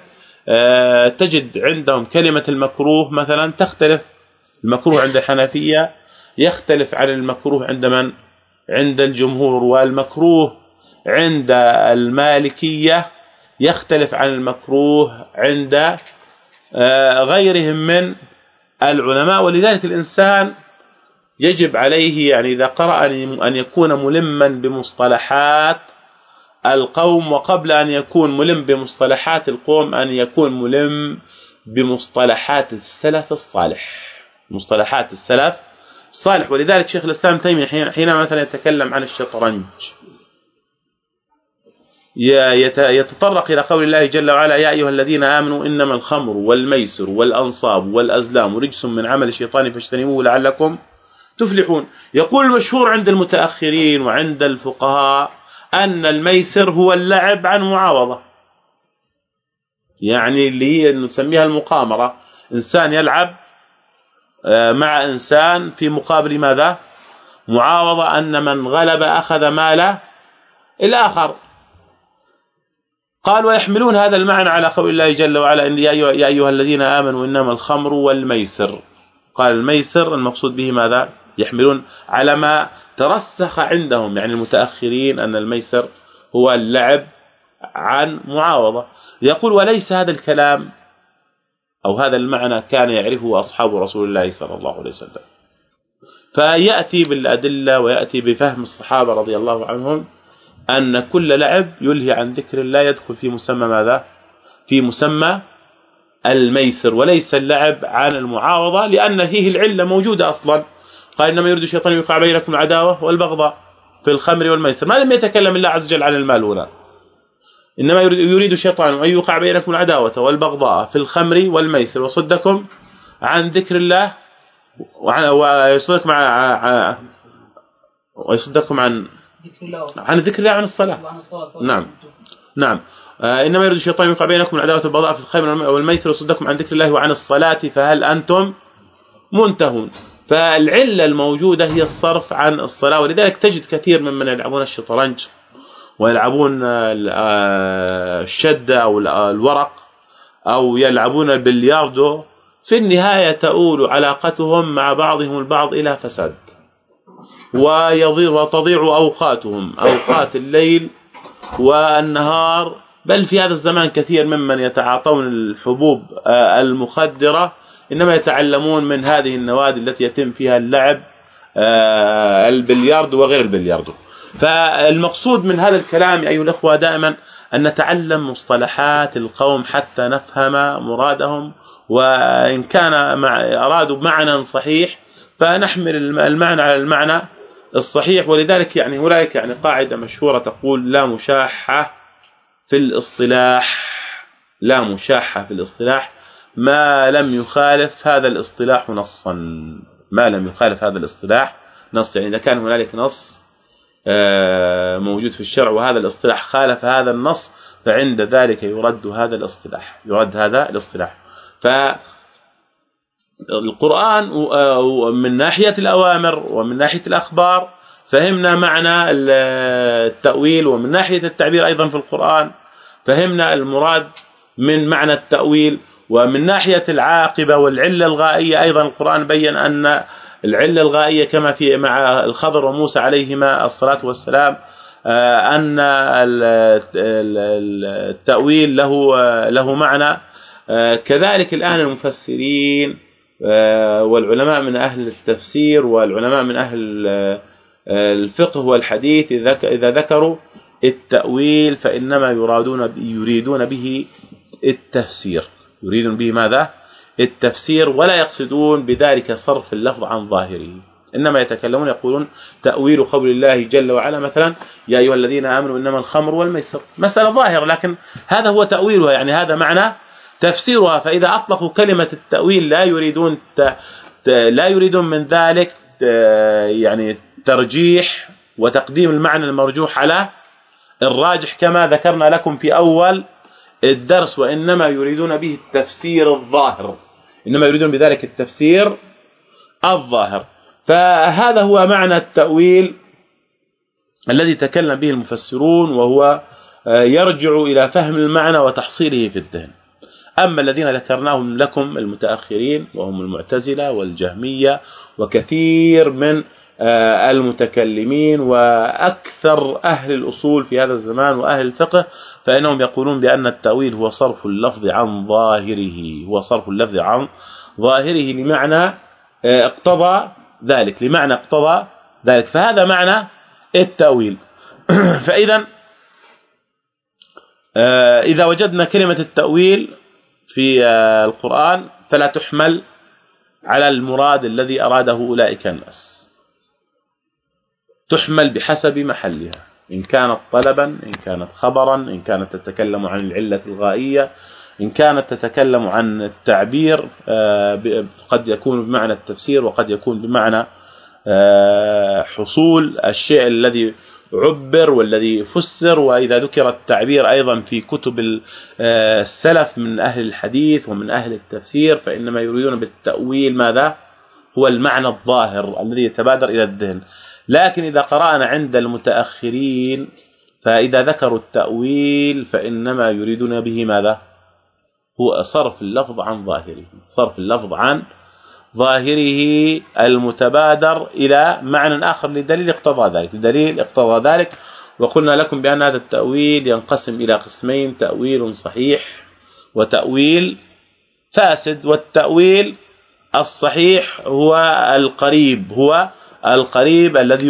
آه، تجد عندهم كلمة المكروه مثلا تختلف. المكروه عند الحنفية يختلف عن المكروه عند من؟ عند الجمهور. والمكروه عند المالكية يختلف عن المكروه عند آه، غيرهم من العلماء. ولذلك الإنسان يجب عليه يعني إذا قرأ أن يكون ملما بمصطلحات القوم وقبل أن يكون ملم بمصطلحات القوم أن يكون ملم بمصطلحات السلف الصالح. مصطلحات السلف الصالح. ولذلك شيخ الإسلام تيمية حينما مثلا يتكلم عن الشطرنج يتطرق إلى قول الله جل وعلا يا أيها الذين آمنوا إنما الخمر والميسر والأنصاب والأزلام رجس من عمل الشيطان فاجتنبوه لعلكم تفلحون. يقول المشهور عند المتأخرين وعند الفقهاء أن الميسر هو اللعب عن معاوضة يعني اللي هي نسميها المقامرة. إنسان يلعب آه، مع إنسان في مقابل ماذا؟ معاوضة أن من غلب أخذ مال الآخر. قال ويحملون هذا المعنى على قول الله جل وعلا إن يا أيها الذين آمنوا إنما الخمر والميسر. قال الميسر المقصود به ماذا؟ يحملون على ما ترسخ عندهم يعني المتأخرين أن الميسر هو اللعب عن معاوضة. يقول وليس هذا الكلام أو هذا المعنى كان يعرفه أصحاب رسول الله صلى الله عليه وسلم. فيأتي بالأدلة ويأتي بفهم الصحابة رضي الله عنهم أن كل لعب يلهي عن ذكر الله يدخل في مسمى ماذا؟ في مسمى الميسر. وليس اللعب عن المعاوضة لأن فيه العلة موجودة أصلا. قال إنما يريد الشيطان يوقع بينكم العداوه والبغضاء في الخمر والميسر. ما لم يتكلم الله عز وجل عن المال هنا. إنما يريد الشيطان أن يوقع بينكم العداوه والبغضاء في الخمر والميسر. وصدكم عن ذكر الله ويصدكم عن ويصدكم عن عن ذكر الله عن الصلاة. نعم. نعم. آه، إنما يريد الشيطان يوقع بينكم العداوه والبغضاء في الخمر والميسر. ويصدكم عن ذكر الله وعن الصلاة. فهل أنتم منتهون؟ فالعلة الموجودة هي الصرف عن الصلاة ولذلك تجد كثير ممن يلعبون الشطرنج ويلعبون الشده أو الورق أو يلعبون البلياردو. في النهاية تؤول علاقتهم مع بعضهم البعض إلى فساد ويضيع وتضيع أوقاتهم أوقات الليل والنهار. بل في هذا الزمان كثير ممن يتعاطون الحبوب المخدرة إنما يتعلمون من هذه النوادي التي يتم فيها اللعب آه، البلياردو وغير البلياردو. فالمقصود من هذا الكلام أيها الإخوة دائما أن نتعلم مصطلحات القوم حتى نفهم مرادهم وإن كان مع أرادوا بمعنى صحيح فنحمل المعنى على المعنى الصحيح. ولذلك يعني هناك يعني قاعدة مشهورة تقول لا مشاحة في الاصطلاح لا مشاحة في الاصطلاح. ما لم يخالف هذا الاصطلاح نصا. ما لم يخالف هذا الاصطلاح نص. يعني إذا كان هنالك نص آه، موجود في الشرع وهذا الاصطلاح خالف هذا النص فعند ذلك يرد هذا الاصطلاح. يرد هذا الاصطلاح. ف القرآن من ناحية الأوامر ومن ناحية الأخبار فهمنا معنى التأويل ومن ناحية التعبير أيضا في القرآن فهمنا المراد من معنى التأويل. ومن ناحية العاقبة والعلة الغائية أيضا القرآن بين أن العلة الغائية كما في مع الخضر وموسى عليهما الصلاة والسلام آه، أن التأويل له له معنى. آه، كذلك الآن المفسرين آه، والعلماء من أهل التفسير والعلماء من أهل الفقه والحديث إذا ذكروا التأويل فإنما يرادون يريدون به التفسير. يريدون به ماذا؟ التفسير ولا يقصدون بذلك صرف اللفظ عن ظاهره. إنما يتكلمون يقولون تأويل قول الله جل وعلا مثلا يا أيها الذين آمنوا إنما الخمر والميسر. مسألة ظاهرة لكن هذا هو تأويلها يعني هذا معنى تفسيرها. فإذا أطلقوا كلمة التأويل لا يريدون لا يريدون من ذلك يعني ترجيح وتقديم المعنى المرجوح على الراجح كما ذكرنا لكم في أول الدرس وإنما يريدون به التفسير الظاهر. إنما يريدون بذلك التفسير الظاهر. فهذا هو معنى التأويل الذي تكلم به المفسرون وهو آه، يرجع إلى فهم المعنى وتحصيله في الذهن. أما الذين ذكرناهم لكم المتأخرين وهم المعتزلة والجهمية وكثير من المتكلمين وأكثر أهل الأصول في هذا الزمان وأهل الفقه فإنهم يقولون بأن التأويل هو صرف اللفظ عن ظاهره هو صرف اللفظ عن ظاهره لمعنى آه، اقتضى ذلك لمعنى اقتضى ذلك فهذا معنى التأويل. فإذا آه، إذا وجدنا كلمة التأويل في القرآن فلا تحمل على المراد الذي أراده أولئك الناس. تحمل بحسب محلها. إن كانت طلبا إن كانت خبرا إن كانت تتكلم عن العلة الغائية إن كانت تتكلم عن التعبير آه، قد يكون بمعنى التفسير وقد يكون بمعنى آه، حصول الشيء الذي عبر والذي فسر. وإذا ذكر التعبير أيضا في كتب آه، السلف من أهل الحديث ومن أهل التفسير فإنما يريدون بالتأويل ماذا؟ هو المعنى الظاهر الذي يتبادر إلى الذهن. لكن إذا قرأنا عند المتأخرين فإذا ذكروا التأويل فإنما يريدون به ماذا؟ هو صرف اللفظ عن ظاهره. صرف اللفظ عن ظاهره المتبادر إلى معنى آخر لدليل اقتضى ذلك. لدليل اقتضى ذلك وقلنا لكم بأن هذا التأويل ينقسم إلى قسمين تأويل صحيح وتأويل فاسد. والتأويل الصحيح هو القريب هو القريب الذي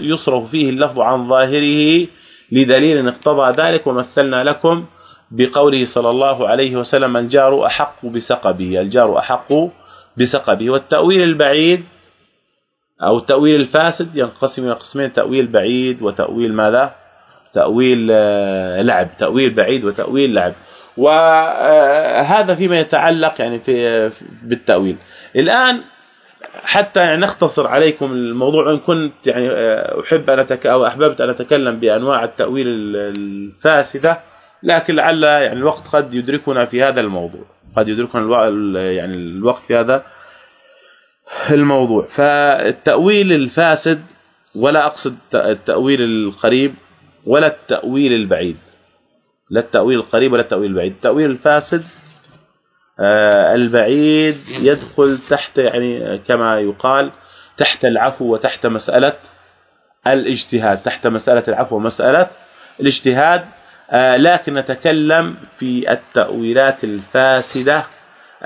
يصرف فيه اللفظ عن ظاهره لدليل اقتضى ذلك ومثلنا لكم بقوله صلى الله عليه وسلم الجار أحق بسقبه الجار أحق بسقبه. والتأويل البعيد أو التأويل الفاسد ينقسم إلى قسمين تأويل بعيد وتأويل ماذا؟ تأويل آه، لعب تأويل بعيد وتأويل لعب. وهذا فيما يتعلق يعني في بالتأويل. الآن حتى يعني نختصر عليكم الموضوع إن كنت يعني آه، أحب أن أتك أو أحببت أن أتكلم بأنواع التأويل الفاسدة لكن لعل يعني الوقت قد يدركنا في هذا الموضوع. قد يدركنا الوقت يعني الوقت في هذا الموضوع. فالتأويل الفاسد ولا أقصد التأويل القريب ولا التأويل البعيد. لا التأويل القريب ولا التأويل البعيد. التأويل الفاسد البعيد يدخل تحت يعني كما يقال تحت العفو وتحت مسألة الاجتهاد تحت مسألة العفو ومسألة الاجتهاد. آه، لكن نتكلم في التأويلات الفاسدة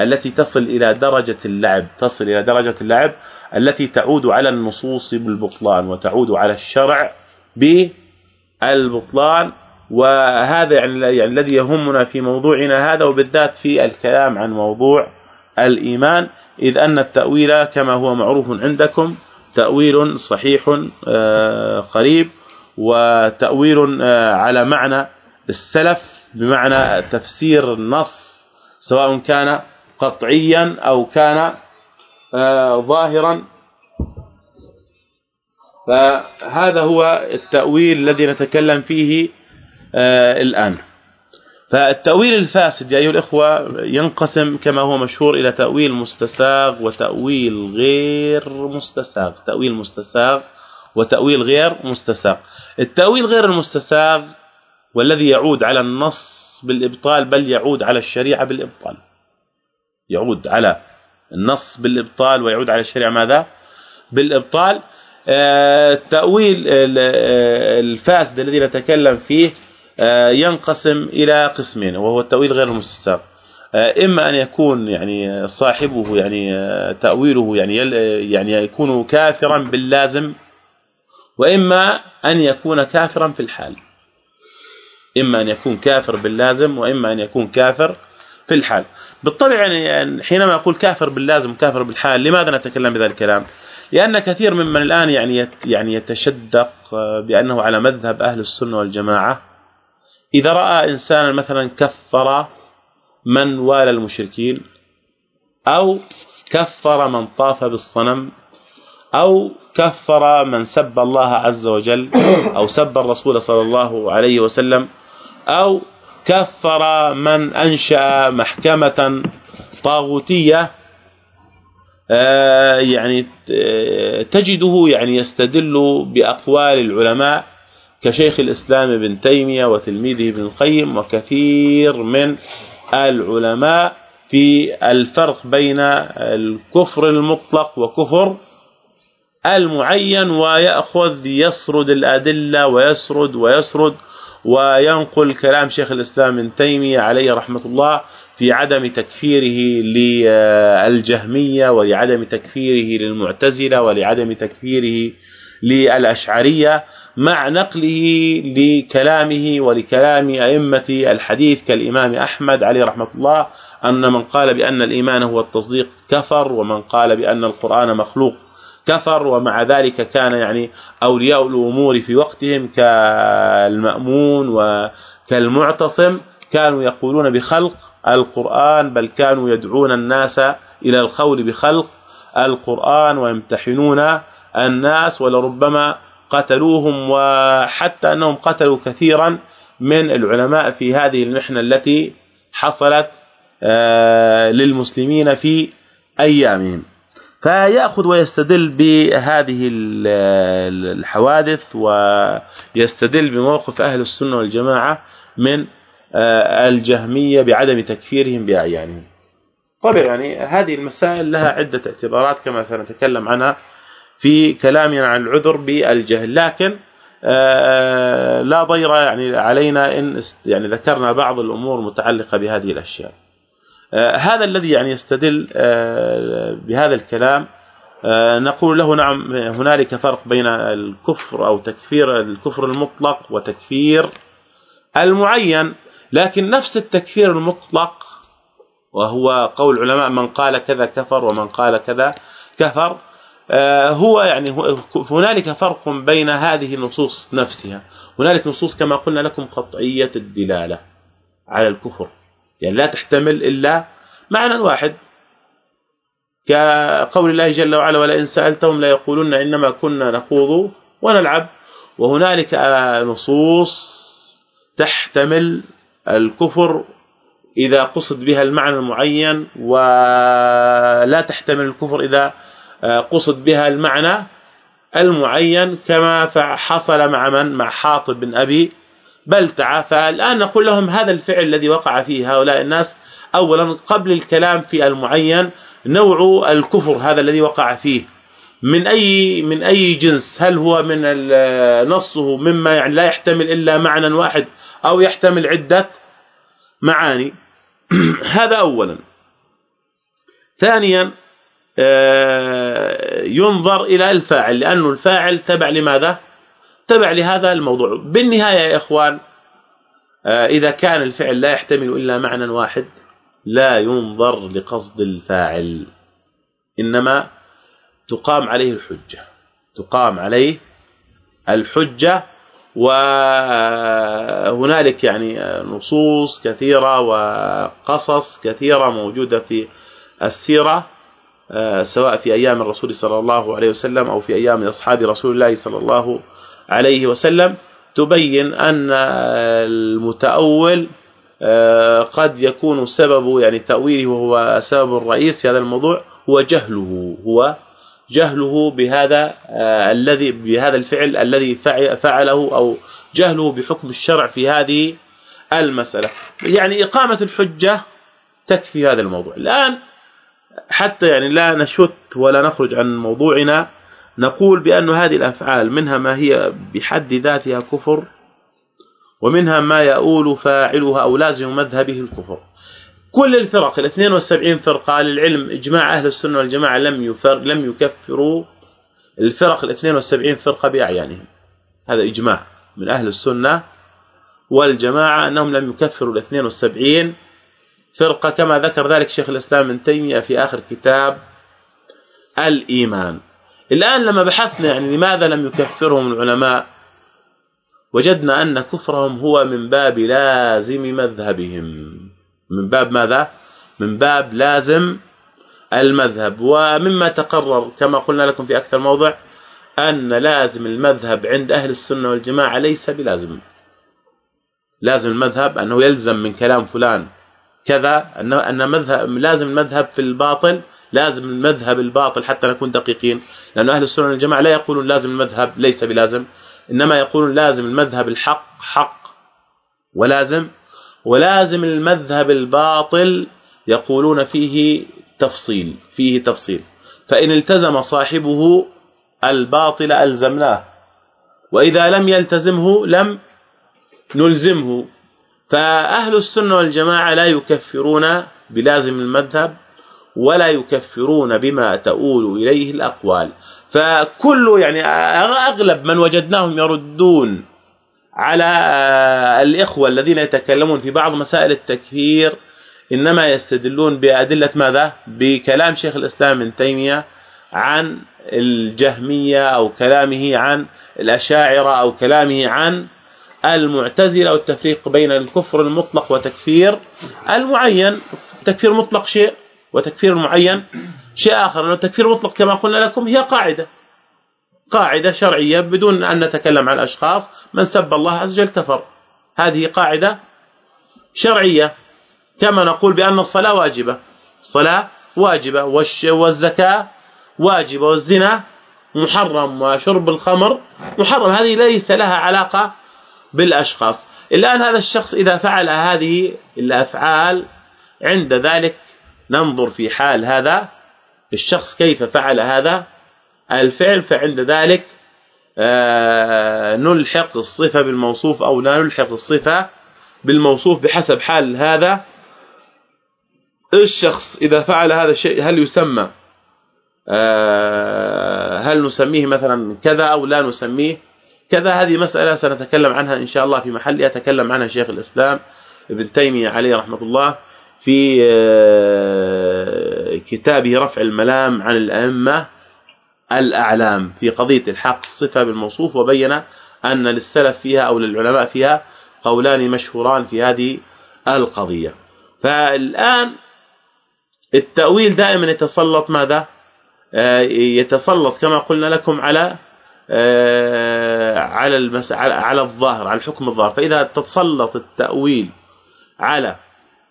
التي تصل إلى درجة اللعب تصل إلى درجة اللعب التي تعود على النصوص بالبطلان وتعود على الشرع بالبطلان. وهذا يعني, يعني الذي يهمنا في موضوعنا هذا وبالذات في الكلام عن موضوع الإيمان إذ أن التأويل كما هو معروف عندكم تأويل صحيح آه، قريب وتأويل آه، على معنى السلف بمعنى تفسير النص سواء كان قطعيا أو كان آه، ظاهرا. فهذا هو التأويل الذي نتكلم فيه الآن. فالتأويل الفاسد يا أيها الإخوة ينقسم كما هو مشهور إلى تأويل مستساغ وتأويل غير مستساغ. تأويل مستساغ وتأويل غير مستساغ. التأويل غير المستساغ والذي يعود على النص بالإبطال بل يعود على الشريعة بالإبطال. يعود على النص بالإبطال ويعود على الشريعة ماذا؟ بالإبطال. آه، التأويل الفاسد الذي نتكلم فيه آه، ينقسم إلى قسمين وهو التأويل غير المستساغ آه، إما أن يكون يعني صاحبه يعني آه، تأويله يعني يعني يكون كافرا باللازم وإما أن يكون كافرا في الحال. إما أن يكون كافر باللازم وإما أن يكون كافر في الحال. بالطبع يعني حينما أقول كافر باللازم وكافر بالحال لماذا نتكلم بهذا الكلام؟ لأن كثير ممن الآن يعني يعني يتشدق بأنه على مذهب أهل السنة والجماعة إذا رأى إنسانا مثلا كفر من والى المشركين أو كفر من طاف بالصنم أو كفر من سب الله عز وجل أو سب الرسول صلى الله عليه وسلم أو كفر من أنشأ محكمة طاغوتية آه، يعني آه، تجده يعني يستدل بأقوال العلماء كشيخ الإسلام ابن تيمية وتلميذه ابن القيم وكثير من العلماء في الفرق بين الكفر المطلق وكفر المعين ويأخذ يسرد الأدلة ويسرد ويسرد وينقل كلام شيخ الإسلام ابن تيمية عليه رحمة الله في عدم تكفيره للجهمية ولعدم تكفيره للمعتزلة ولعدم تكفيره للأشعرية. مع نقله لكلامه ولكلام أئمة الحديث كالإمام أحمد عليه رحمة الله أن من قال بأن الإيمان هو التصديق كفر ومن قال بأن القرآن مخلوق كفر ومع ذلك كان يعني أولياء الأمور في وقتهم كالمأمون وكالمعتصم كانوا يقولون بخلق القرآن بل كانوا يدعون الناس إلى القول بخلق القرآن ويمتحنون الناس ولربما قتلوهم وحتى أنهم قتلوا كثيرا من العلماء في هذه المحنة التي حصلت آه، للمسلمين في أيامهم. فيأخذ ويستدل بهذه الحوادث ويستدل بموقف أهل السنة والجماعة من آه، الجهمية بعدم تكفيرهم بأعيانهم. طبعا يعني هذه المسائل لها عدة اعتبارات كما سنتكلم عنها. في كلامنا عن العذر بالجهل. لكن آه، لا ضير يعني علينا إن يعني ذكرنا بعض الأمور المتعلقه بهذه الأشياء. آه، هذا الذي يعني يستدل آه، بهذا الكلام نقول له نعم هنالك فرق بين الكفر أو تكفير الكفر المطلق وتكفير المعين. لكن نفس التكفير المطلق وهو قول العلماء من قال كذا كفر ومن قال كذا كفر آه، هو يعني هنالك فرق بين هذه النصوص نفسها. هنالك نصوص كما قلنا لكم قطعية الدلالة على الكفر. يعني لا تحتمل إلا معنى واحد. كقول الله جل وعلا ولئن سالتهم لا يقولون انما كنا نخوض ونلعب. وهنالك نصوص تحتمل الكفر إذا قصد بها المعنى المعين ولا تحتمل الكفر إذا آه، قصد بها المعنى المعين كما حصل مع من؟ مع حاطب بن أبي بلتعة. فالآن نقول لهم هذا الفعل الذي وقع فيه هؤلاء الناس. اولا قبل الكلام في المعين نوع الكفر هذا الذي وقع فيه. من أي من أي جنس؟ هل هو من نصه؟ مما يعني لا يحتمل إلا معنى واحد أو يحتمل عدة معاني. هذا اولا. ثانيا ينظر إلى الفاعل لأنه الفاعل تبع لماذا؟ تبع لهذا الموضوع. بالنهاية يا إخوان آه، إذا كان الفعل لا يحتمل إلا معنى واحد لا ينظر لقصد الفاعل إنما تقام عليه الحجة. تقام عليه الحجة وهنالك يعني نصوص كثيرة وقصص كثيرة موجودة في السيرة. آه، سواء في أيام الرسول صلى الله عليه وسلم أو في أيام أصحاب رسول الله صلى الله عليه وسلم تبين أن المتأول آه، قد يكون سبب يعني تأويله وهو سبب الرئيس في هذا الموضوع هو جهله هو جهله بهذا آه، الذي بهذا الفعل الذي فعله أو جهله بحكم الشرع في هذه المسألة. يعني إقامة الحجة تكفي هذا الموضوع. الآن حتى يعني لا نشت ولا نخرج عن موضوعنا نقول بأن هذه الأفعال منها ما هي بحد ذاتها كفر ومنها ما يؤول فاعلها أو لازم مذهبه الكفر. كل الفرق ال 72 فرقة للعلم إجماع أهل السنة والجماعة لم يفر لم يكفروا الفرق ال 72 فرقة بأعيانهم. هذا إجماع من أهل السنة والجماعة أنهم لم يكفروا ال 72 فرقة كما ذكر ذلك شيخ الإسلام ابن تيمية في آخر كتاب الإيمان. الآن لما بحثنا يعني لماذا لم يكفرهم العلماء وجدنا أن كفرهم هو من باب لازم مذهبهم. من باب ماذا؟ من باب لازم المذهب. ومما تقرر كما قلنا لكم في أكثر موضع أن لازم المذهب عند أهل السنة والجماعة ليس بلازم. لازم المذهب أنه يلزم من كلام فلان. كذا ان مذهب لازم المذهب في الباطل لازم المذهب الباطل حتى نكون دقيقين. لأن أهل السنة والجماعة لا يقولون لازم المذهب ليس بلازم. إنما يقولون لازم المذهب الحق حق ولازم. ولازم المذهب الباطل يقولون فيه تفصيل فيه تفصيل. فإن التزم صاحبه الباطل ألزمناه وإذا لم يلتزمه لم نلزمه. فأهل السنة والجماعة لا يكفرون بلازم المذهب ولا يكفرون بما تؤول إليه الأقوال. فكل يعني أغلب من وجدناهم يردون على الإخوة الذين يتكلمون في بعض مسائل التكفير إنما يستدلون بأدلة ماذا؟ بكلام شيخ الإسلام ابن تيمية عن الجهمية أو كلامه عن الأشاعرة أو كلامه عن المعتزلة والتفريق بين الكفر المطلق وتكفير المعين. تكفير مطلق شيء وتكفير معين شيء آخر. لأنه التكفير المطلق كما قلنا لكم هي قاعدة قاعدة شرعية بدون أن نتكلم عن اشخاص من سب الله عز وجل كفر. هذه قاعدة شرعية. كما نقول بأن الصلاة واجبة. الصلاة واجبة. والزكاة واجبة. والزنا محرم. وشرب الخمر محرم. هذه ليس لها علاقة بالأشخاص. الان هذا الشخص إذا فعل هذه الأفعال عند ذلك ننظر في حال هذا. الشخص كيف فعل هذا؟ الفعل فعند ذلك آه، نلحق الصفة بالموصوف أو لا نلحق الصفة بالموصوف بحسب حال هذا. الشخص إذا فعل هذا الشيء هل يسمى؟ آه، هل نسميه مثلا كذا أو لا نسميه؟ كذا هذه مسألة سنتكلم عنها إن شاء الله في محل يتكلم عنها شيخ الإسلام ابن تيمية عليه رحمة الله في آه، كتابه رفع الملام عن الأئمة الأعلام في قضية الحق الصفه بالموصوف وبين أن للسلف فيها أو للعلماء فيها قولان مشهوران في هذه القضية. فالآن التأويل دائما يتسلط ماذا؟ آه، يتسلط كما قلنا لكم على على المس... على الظاهر على الحكم الظاهر. فإذا تتسلط التأويل على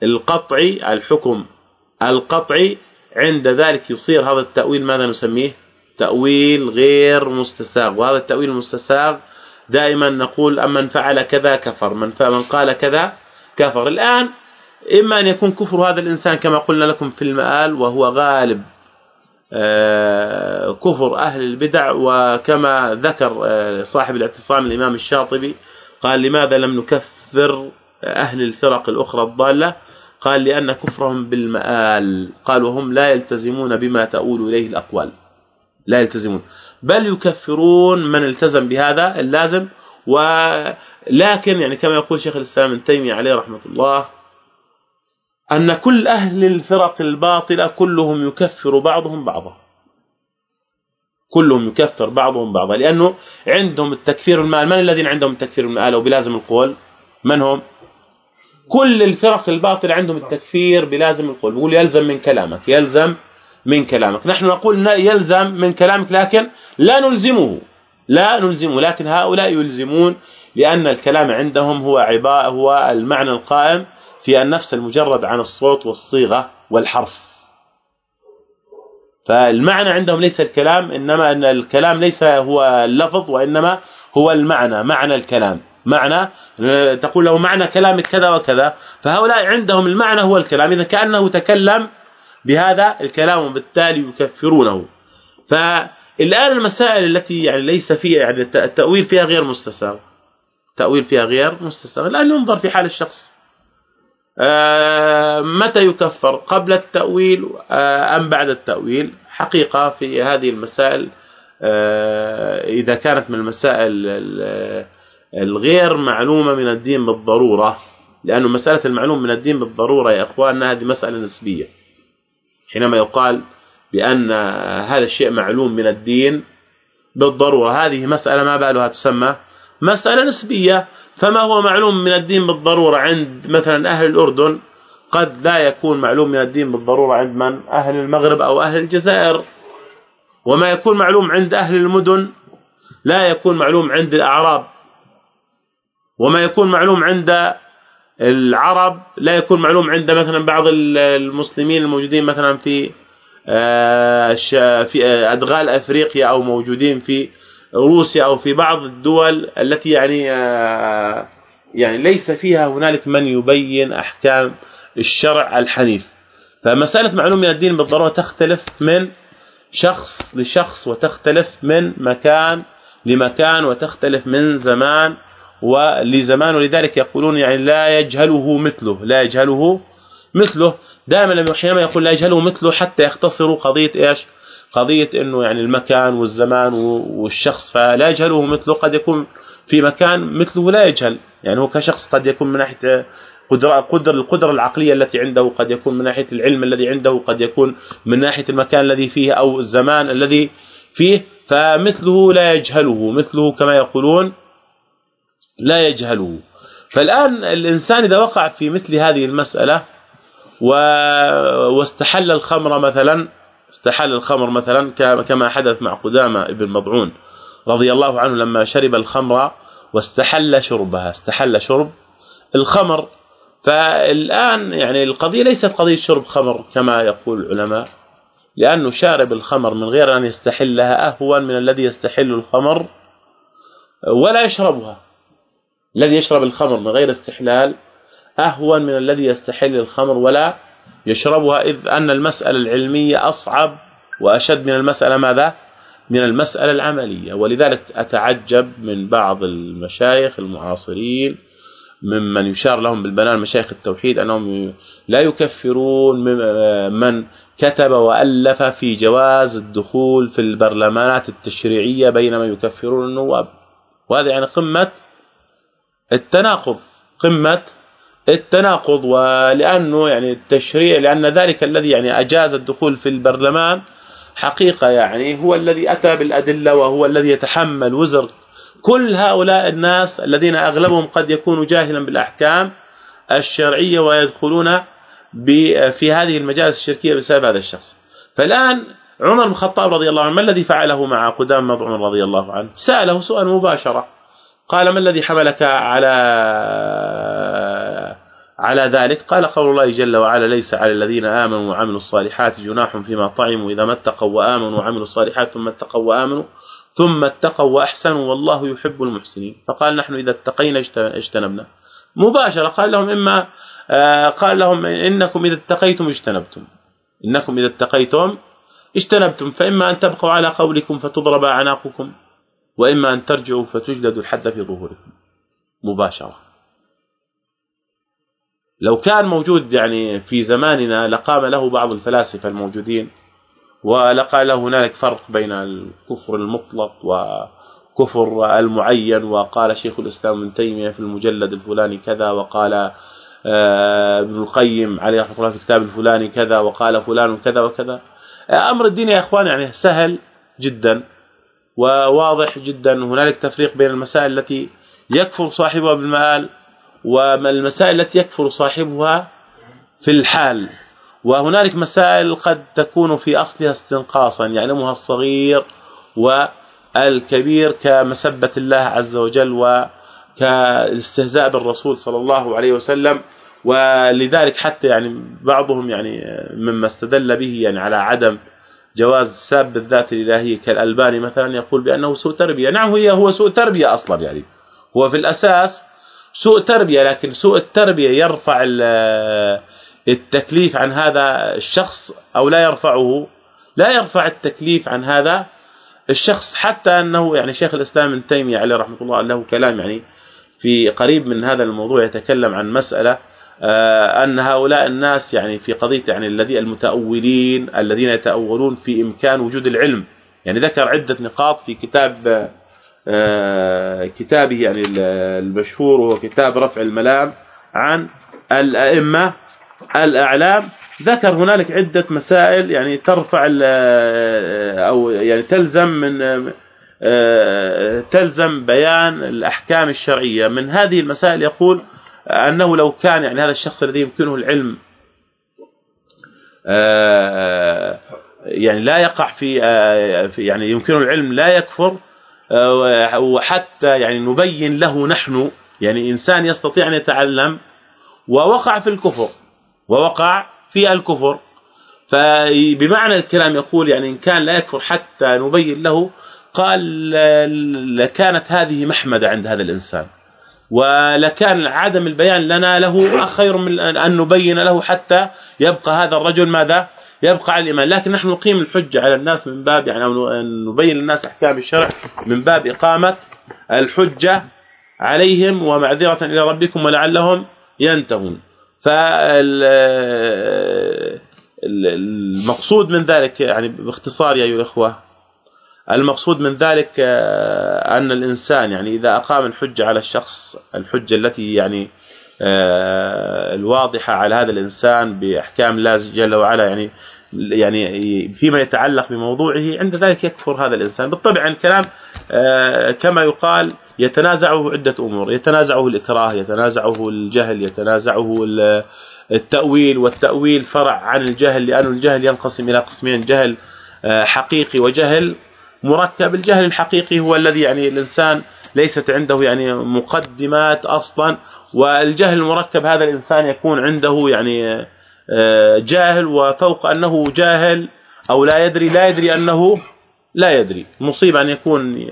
القطعي الحكم القطعي عند ذلك يصير هذا التأويل ماذا نسميه؟ تأويل غير مستساغ. وهذا التأويل المستساغ دائما نقول أمن فعل كذا كفر من من قال كذا كفر. الآن إما أن يكون كفر هذا الإنسان كما قلنا لكم في المآل وهو غالب آه، كفر أهل البدع. وكما ذكر آه، صاحب الاعتصام الإمام الشاطبي قال لماذا لم نكفر أهل الفرق الأخرى الضالة؟ قال لأن كفرهم بالمآل. قال وهم لا يلتزمون بما تؤول إليه الأقوال. لا يلتزمون. بل يكفرون من التزم بهذا اللازم. ولكن يعني كما يقول شيخ الإسلام ابن تيمية عليه رحمة الله أن كل أهل الفرق الباطلة كلهم يكفر بعضهم بعضا. كلهم يكفر بعضهم بعضا. لأنه عندهم التكفير المال. من الذين عندهم التكفير المال أو بلازم القول؟ من هم؟ كل الفرق الباطلة عندهم التكفير بلازم القول. بيقول يلزم من كلامك. يلزم من كلامك. نحن نقول يلزم من كلامك لكن لا نلزمه. لا نلزمه. لكن هؤلاء يلزمون لأن الكلام عندهم هو عباء هو المعنى القائم في النفس المجرد عن الصوت والصيغة والحرف. فالمعنى عندهم ليس الكلام إنما أن الكلام ليس هو اللفظ وإنما هو المعنى معنى الكلام. معنى تقول له معنى كلامك كذا وكذا. فهؤلاء عندهم المعنى هو الكلام. إذا كأنه تكلم بهذا الكلام وبالتالي يكفرونه. فالآن المسائل التي يعني ليس فيها يعني التأويل فيها غير مستساغ. التاويل فيها غير مستساغ. الآن ينظر في حال الشخص. متى يكفر؟ قبل التأويل آه، أم بعد التأويل؟ حقيقة في هذه المسائل آه، إذا كانت من المسائل الغير معلومة من الدين بالضرورة لأنه مسألة المعلوم من الدين بالضرورة يا اخواننا هذه مسألة نسبية. حينما يقال بأن هذا الشيء معلوم من الدين بالضرورة هذه مسألة ما بالها تسمى مسألة نسبية. فما هو معلوم من الدين بالضرورة عند مثلا أهل الأردن؟ قد لا يكون معلوم من الدين بالضرورة عند من؟ أهل المغرب أو أهل الجزائر. وما يكون معلوم عند أهل المدن؟ لا يكون معلوم عند الأعراب. وما يكون معلوم عند العرب؟ لا يكون معلوم عند مثلا بعض المسلمين الموجودين مثلا في آه، في أدغال أفريقيا أو موجودين في روسيا أو في بعض الدول التي يعني آه، يعني ليس فيها هنالك من يبين أحكام الشرع الحنيف. فمسألة معلوم من الدين بالضرورة تختلف من شخص لشخص وتختلف من مكان لمكان وتختلف من زمان ولزمان. ولذلك يقولون يعني لا يجهله مثله لا يجهله مثله. دائما حينما يقول لا يجهله مثله حتى يختصروا قضية إيش؟ قضية إنه يعني المكان والزمان والشخص فلا يجهله مثله قد يكون في مكان مثله لا يجهل. يعني هو كشخص قد يكون من ناحية قدره قدر القدرة العقلية التي عنده قد يكون من ناحية العلم الذي عنده قد يكون من ناحية المكان الذي فيه أو الزمان الذي فيه فمثله لا يجهله. مثله كما يقولون لا يجهله. فالآن الإنسان إذا وقع في مثل هذه المسألة واستحل الخمر مثلا استحل الخمر مثلا كما حدث مع قدامة ابن مضعون رضي الله عنه لما شرب الخمر واستحل شربها. استحل شرب الخمر. فالآن يعني القضية ليست قضية شرب خمر كما يقول العلماء لأنه شارب الخمر من غير أن يستحلها أهون من الذي يستحل الخمر ولا يشربها. الذي يشرب الخمر من غير استحلال أهون من الذي يستحل الخمر ولا يشربها إذ أن المسألة العلمية أصعب وأشد من المسألة ماذا؟ من المسألة العملية. ولذلك أتعجب من بعض المشايخ المعاصرين ممن يشار لهم بالبنان مشايخ التوحيد أنهم لا يكفرون من كتب وألف في جواز الدخول في البرلمانات التشريعية بينما يكفرون النواب. وهذا يعني قمة التناقض قمة التناقض ولأنه يعني التشريع لأن ذلك الذي يعني أجاز الدخول في البرلمان حقيقة يعني هو الذي أتى بالأدلة وهو الذي يتحمل وزر كل هؤلاء الناس الذين أغلبهم قد يكون جاهلا بالأحكام الشرعية ويدخلون في هذه المجالس الشركية بسبب هذا الشخص. فالآن عمر بن الخطاب رضي الله عنه ما الذي فعله مع قدام مضعون رضي الله عنه؟ سأله سؤال مباشرة قال ما الذي حملك على على ذلك قال قول الله جل وعلا ليس على الذين آمنوا وعملوا الصالحات جناح فيما طعموا إذا ما اتقوا وآمنوا وعملوا الصالحات ثم اتقوا وآمنوا ثم اتقوا وأحسنوا والله يحب المحسنين. فقال نحن إذا اتقينا اجتنبنا. مباشرة قال لهم إما آه، قال لهم إنكم إذا اتقيتم اجتنبتم. إنكم إذا اتقيتم اجتنبتم. فإما أن تبقوا على قولكم فتضرب أعناقكم وإما أن ترجعوا فتجلدوا الحد في ظهوركم. مباشرة. لو كان موجود يعني في زماننا لقام له بعض الفلاسفة الموجودين ولقى له هنالك فرق بين الكفر المطلق وكفر المعين وقال شيخ الإسلام ابن تيمية في المجلد الفلاني كذا وقال آه، ابن القيم عليه رحمة الله في كتاب الفلاني كذا وقال فلان كذا وكذا. أمر الدين يا إخوان يعني سهل جدا وواضح جدا هنالك تفريق بين المسائل التي يكفر صاحبها بالمآل والمسائل التي يكفر صاحبها في الحال. وهنالك مسائل قد تكون في أصلها استنقاصا يعلمها الصغير والكبير كمسبة الله عز وجل وكالاستهزاء بالرسول صلى الله عليه وسلم. ولذلك حتى يعني بعضهم يعني مما استدل به يعني على عدم جواز ساب الذات الإلهية كالألباني مثلا يقول بأنه سوء تربية. نعم هي هو سوء تربية أصلا يعني. هو في الأساس سوء تربية لكن سوء التربية يرفع التكليف عن هذا الشخص أو لا يرفعه لا يرفع التكليف عن هذا الشخص حتى أنه يعني شيخ الإسلام ابن تيمية عليه رحمه الله له كلام يعني في قريب من هذا الموضوع يتكلم عن مسألة آه، أن هؤلاء الناس يعني في قضية يعني الذي المتأولين الذين يتأولون في إمكان وجود العلم. يعني ذكر عدة نقاط في كتاب آه، كتابه يعني المشهور وهو كتاب رفع الملام عن الأئمة الأعلام. ذكر هنالك عدة مسائل يعني ترفع أو يعني تلزم من تلزم بيان الأحكام الشرعية. من هذه المسائل يقول أنه لو كان يعني هذا الشخص الذي يمكنه العلم يعني لا يقع في يعني يمكنه العلم لا يكفر وحتى يعني نبين له نحن يعني إنسان يستطيع أن يتعلم ووقع في الكفر ووقع في الكفر. فبمعنى الكلام يقول يعني إن كان لا يكفر حتى نبين له قال لكانت هذه محمدة عند هذا الإنسان. ولكان عدم البيان لنا له خير من أن نبين له حتى يبقى هذا الرجل ماذا؟ يبقى على الإيمان. لكن نحن نقيم الحجة على الناس من باب يعني نبين للناس أحكام الشرع من باب إقامة الحجة عليهم ومعذرة إلى ربكم ولعلهم ينتهون. فالمقصود من ذلك يعني باختصار يا أيها الإخوة المقصود من ذلك آه، أن الإنسان يعني إذا أقام الحجة على الشخص الحجة التي يعني آه، الواضحة على هذا الإنسان بأحكام الله جل وعلا يعني يعني فيما يتعلق بموضوعه عند ذلك يكفر هذا الإنسان. بالطبع الكلام آه، كما يقال يتنازعه عدة أمور يتنازعه الإكراه يتنازعه الجهل يتنازعه التأويل والتأويل فرع عن الجهل لأن الجهل ينقسم إلى قسمين جهل آه، حقيقي وجهل. مركب الجهل الحقيقي هو الذي يعني الإنسان ليست عنده يعني مقدمات أصلا والجهل المركب هذا الإنسان يكون عنده يعني جاهل وفوق أنه جاهل أو لا يدري لا يدري أنه لا يدري. مصيبه أن يكون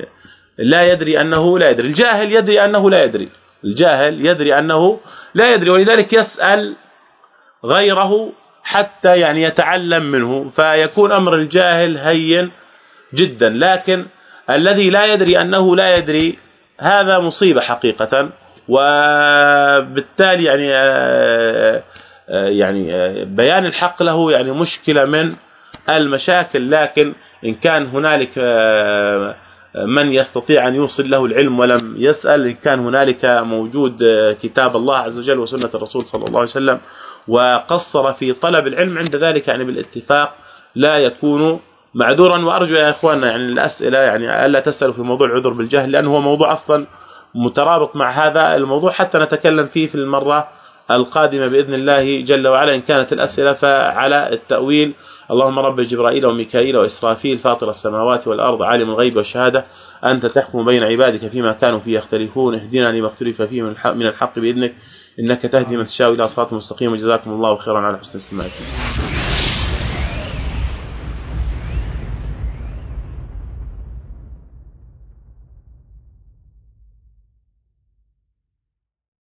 لا يدري أنه لا يدري. الجاهل يدري أنه لا يدري. الجاهل يدري أنه لا يدري. ولذلك يسأل غيره حتى يعني يتعلم منه. فيكون أمر الجاهل هين جدا. لكن الذي لا يدري أنه لا يدري هذا مصيبة حقيقة. وبالتالي يعني آه، آه، يعني آه، بيان الحق له يعني مشكلة من المشاكل لكن إن كان هنالك من يستطيع أن يوصل له العلم ولم يسأل إن كان هنالك موجود كتاب الله عز وجل وسنة الرسول صلى الله عليه وسلم وقصر في طلب العلم عند ذلك يعني بالاتفاق لا يكون معذورا. وأرجو يا إخواننا يعني الأسئلة يعني ألا تسألوا في موضوع العذر بالجهل لأنه هو موضوع أصلا مترابط مع هذا الموضوع حتى نتكلم فيه في المرة القادمة بإذن الله جل وعلا. إن كانت الأسئلة فعلى التأويل. اللهم رب جبرائيل وميكائيل وإسرافيل فاطر السماوات والأرض عالم الغيب والشهادة. أنت تحكم بين عبادك فيما كانوا فيه يختلفون. اهدنا لما اختلف فيه من الحق, من الحق بإذنك. إنك تهدي من تشاء إلى صراط مستقيم. وجزاكم الله خيرا على حسن استماعكم.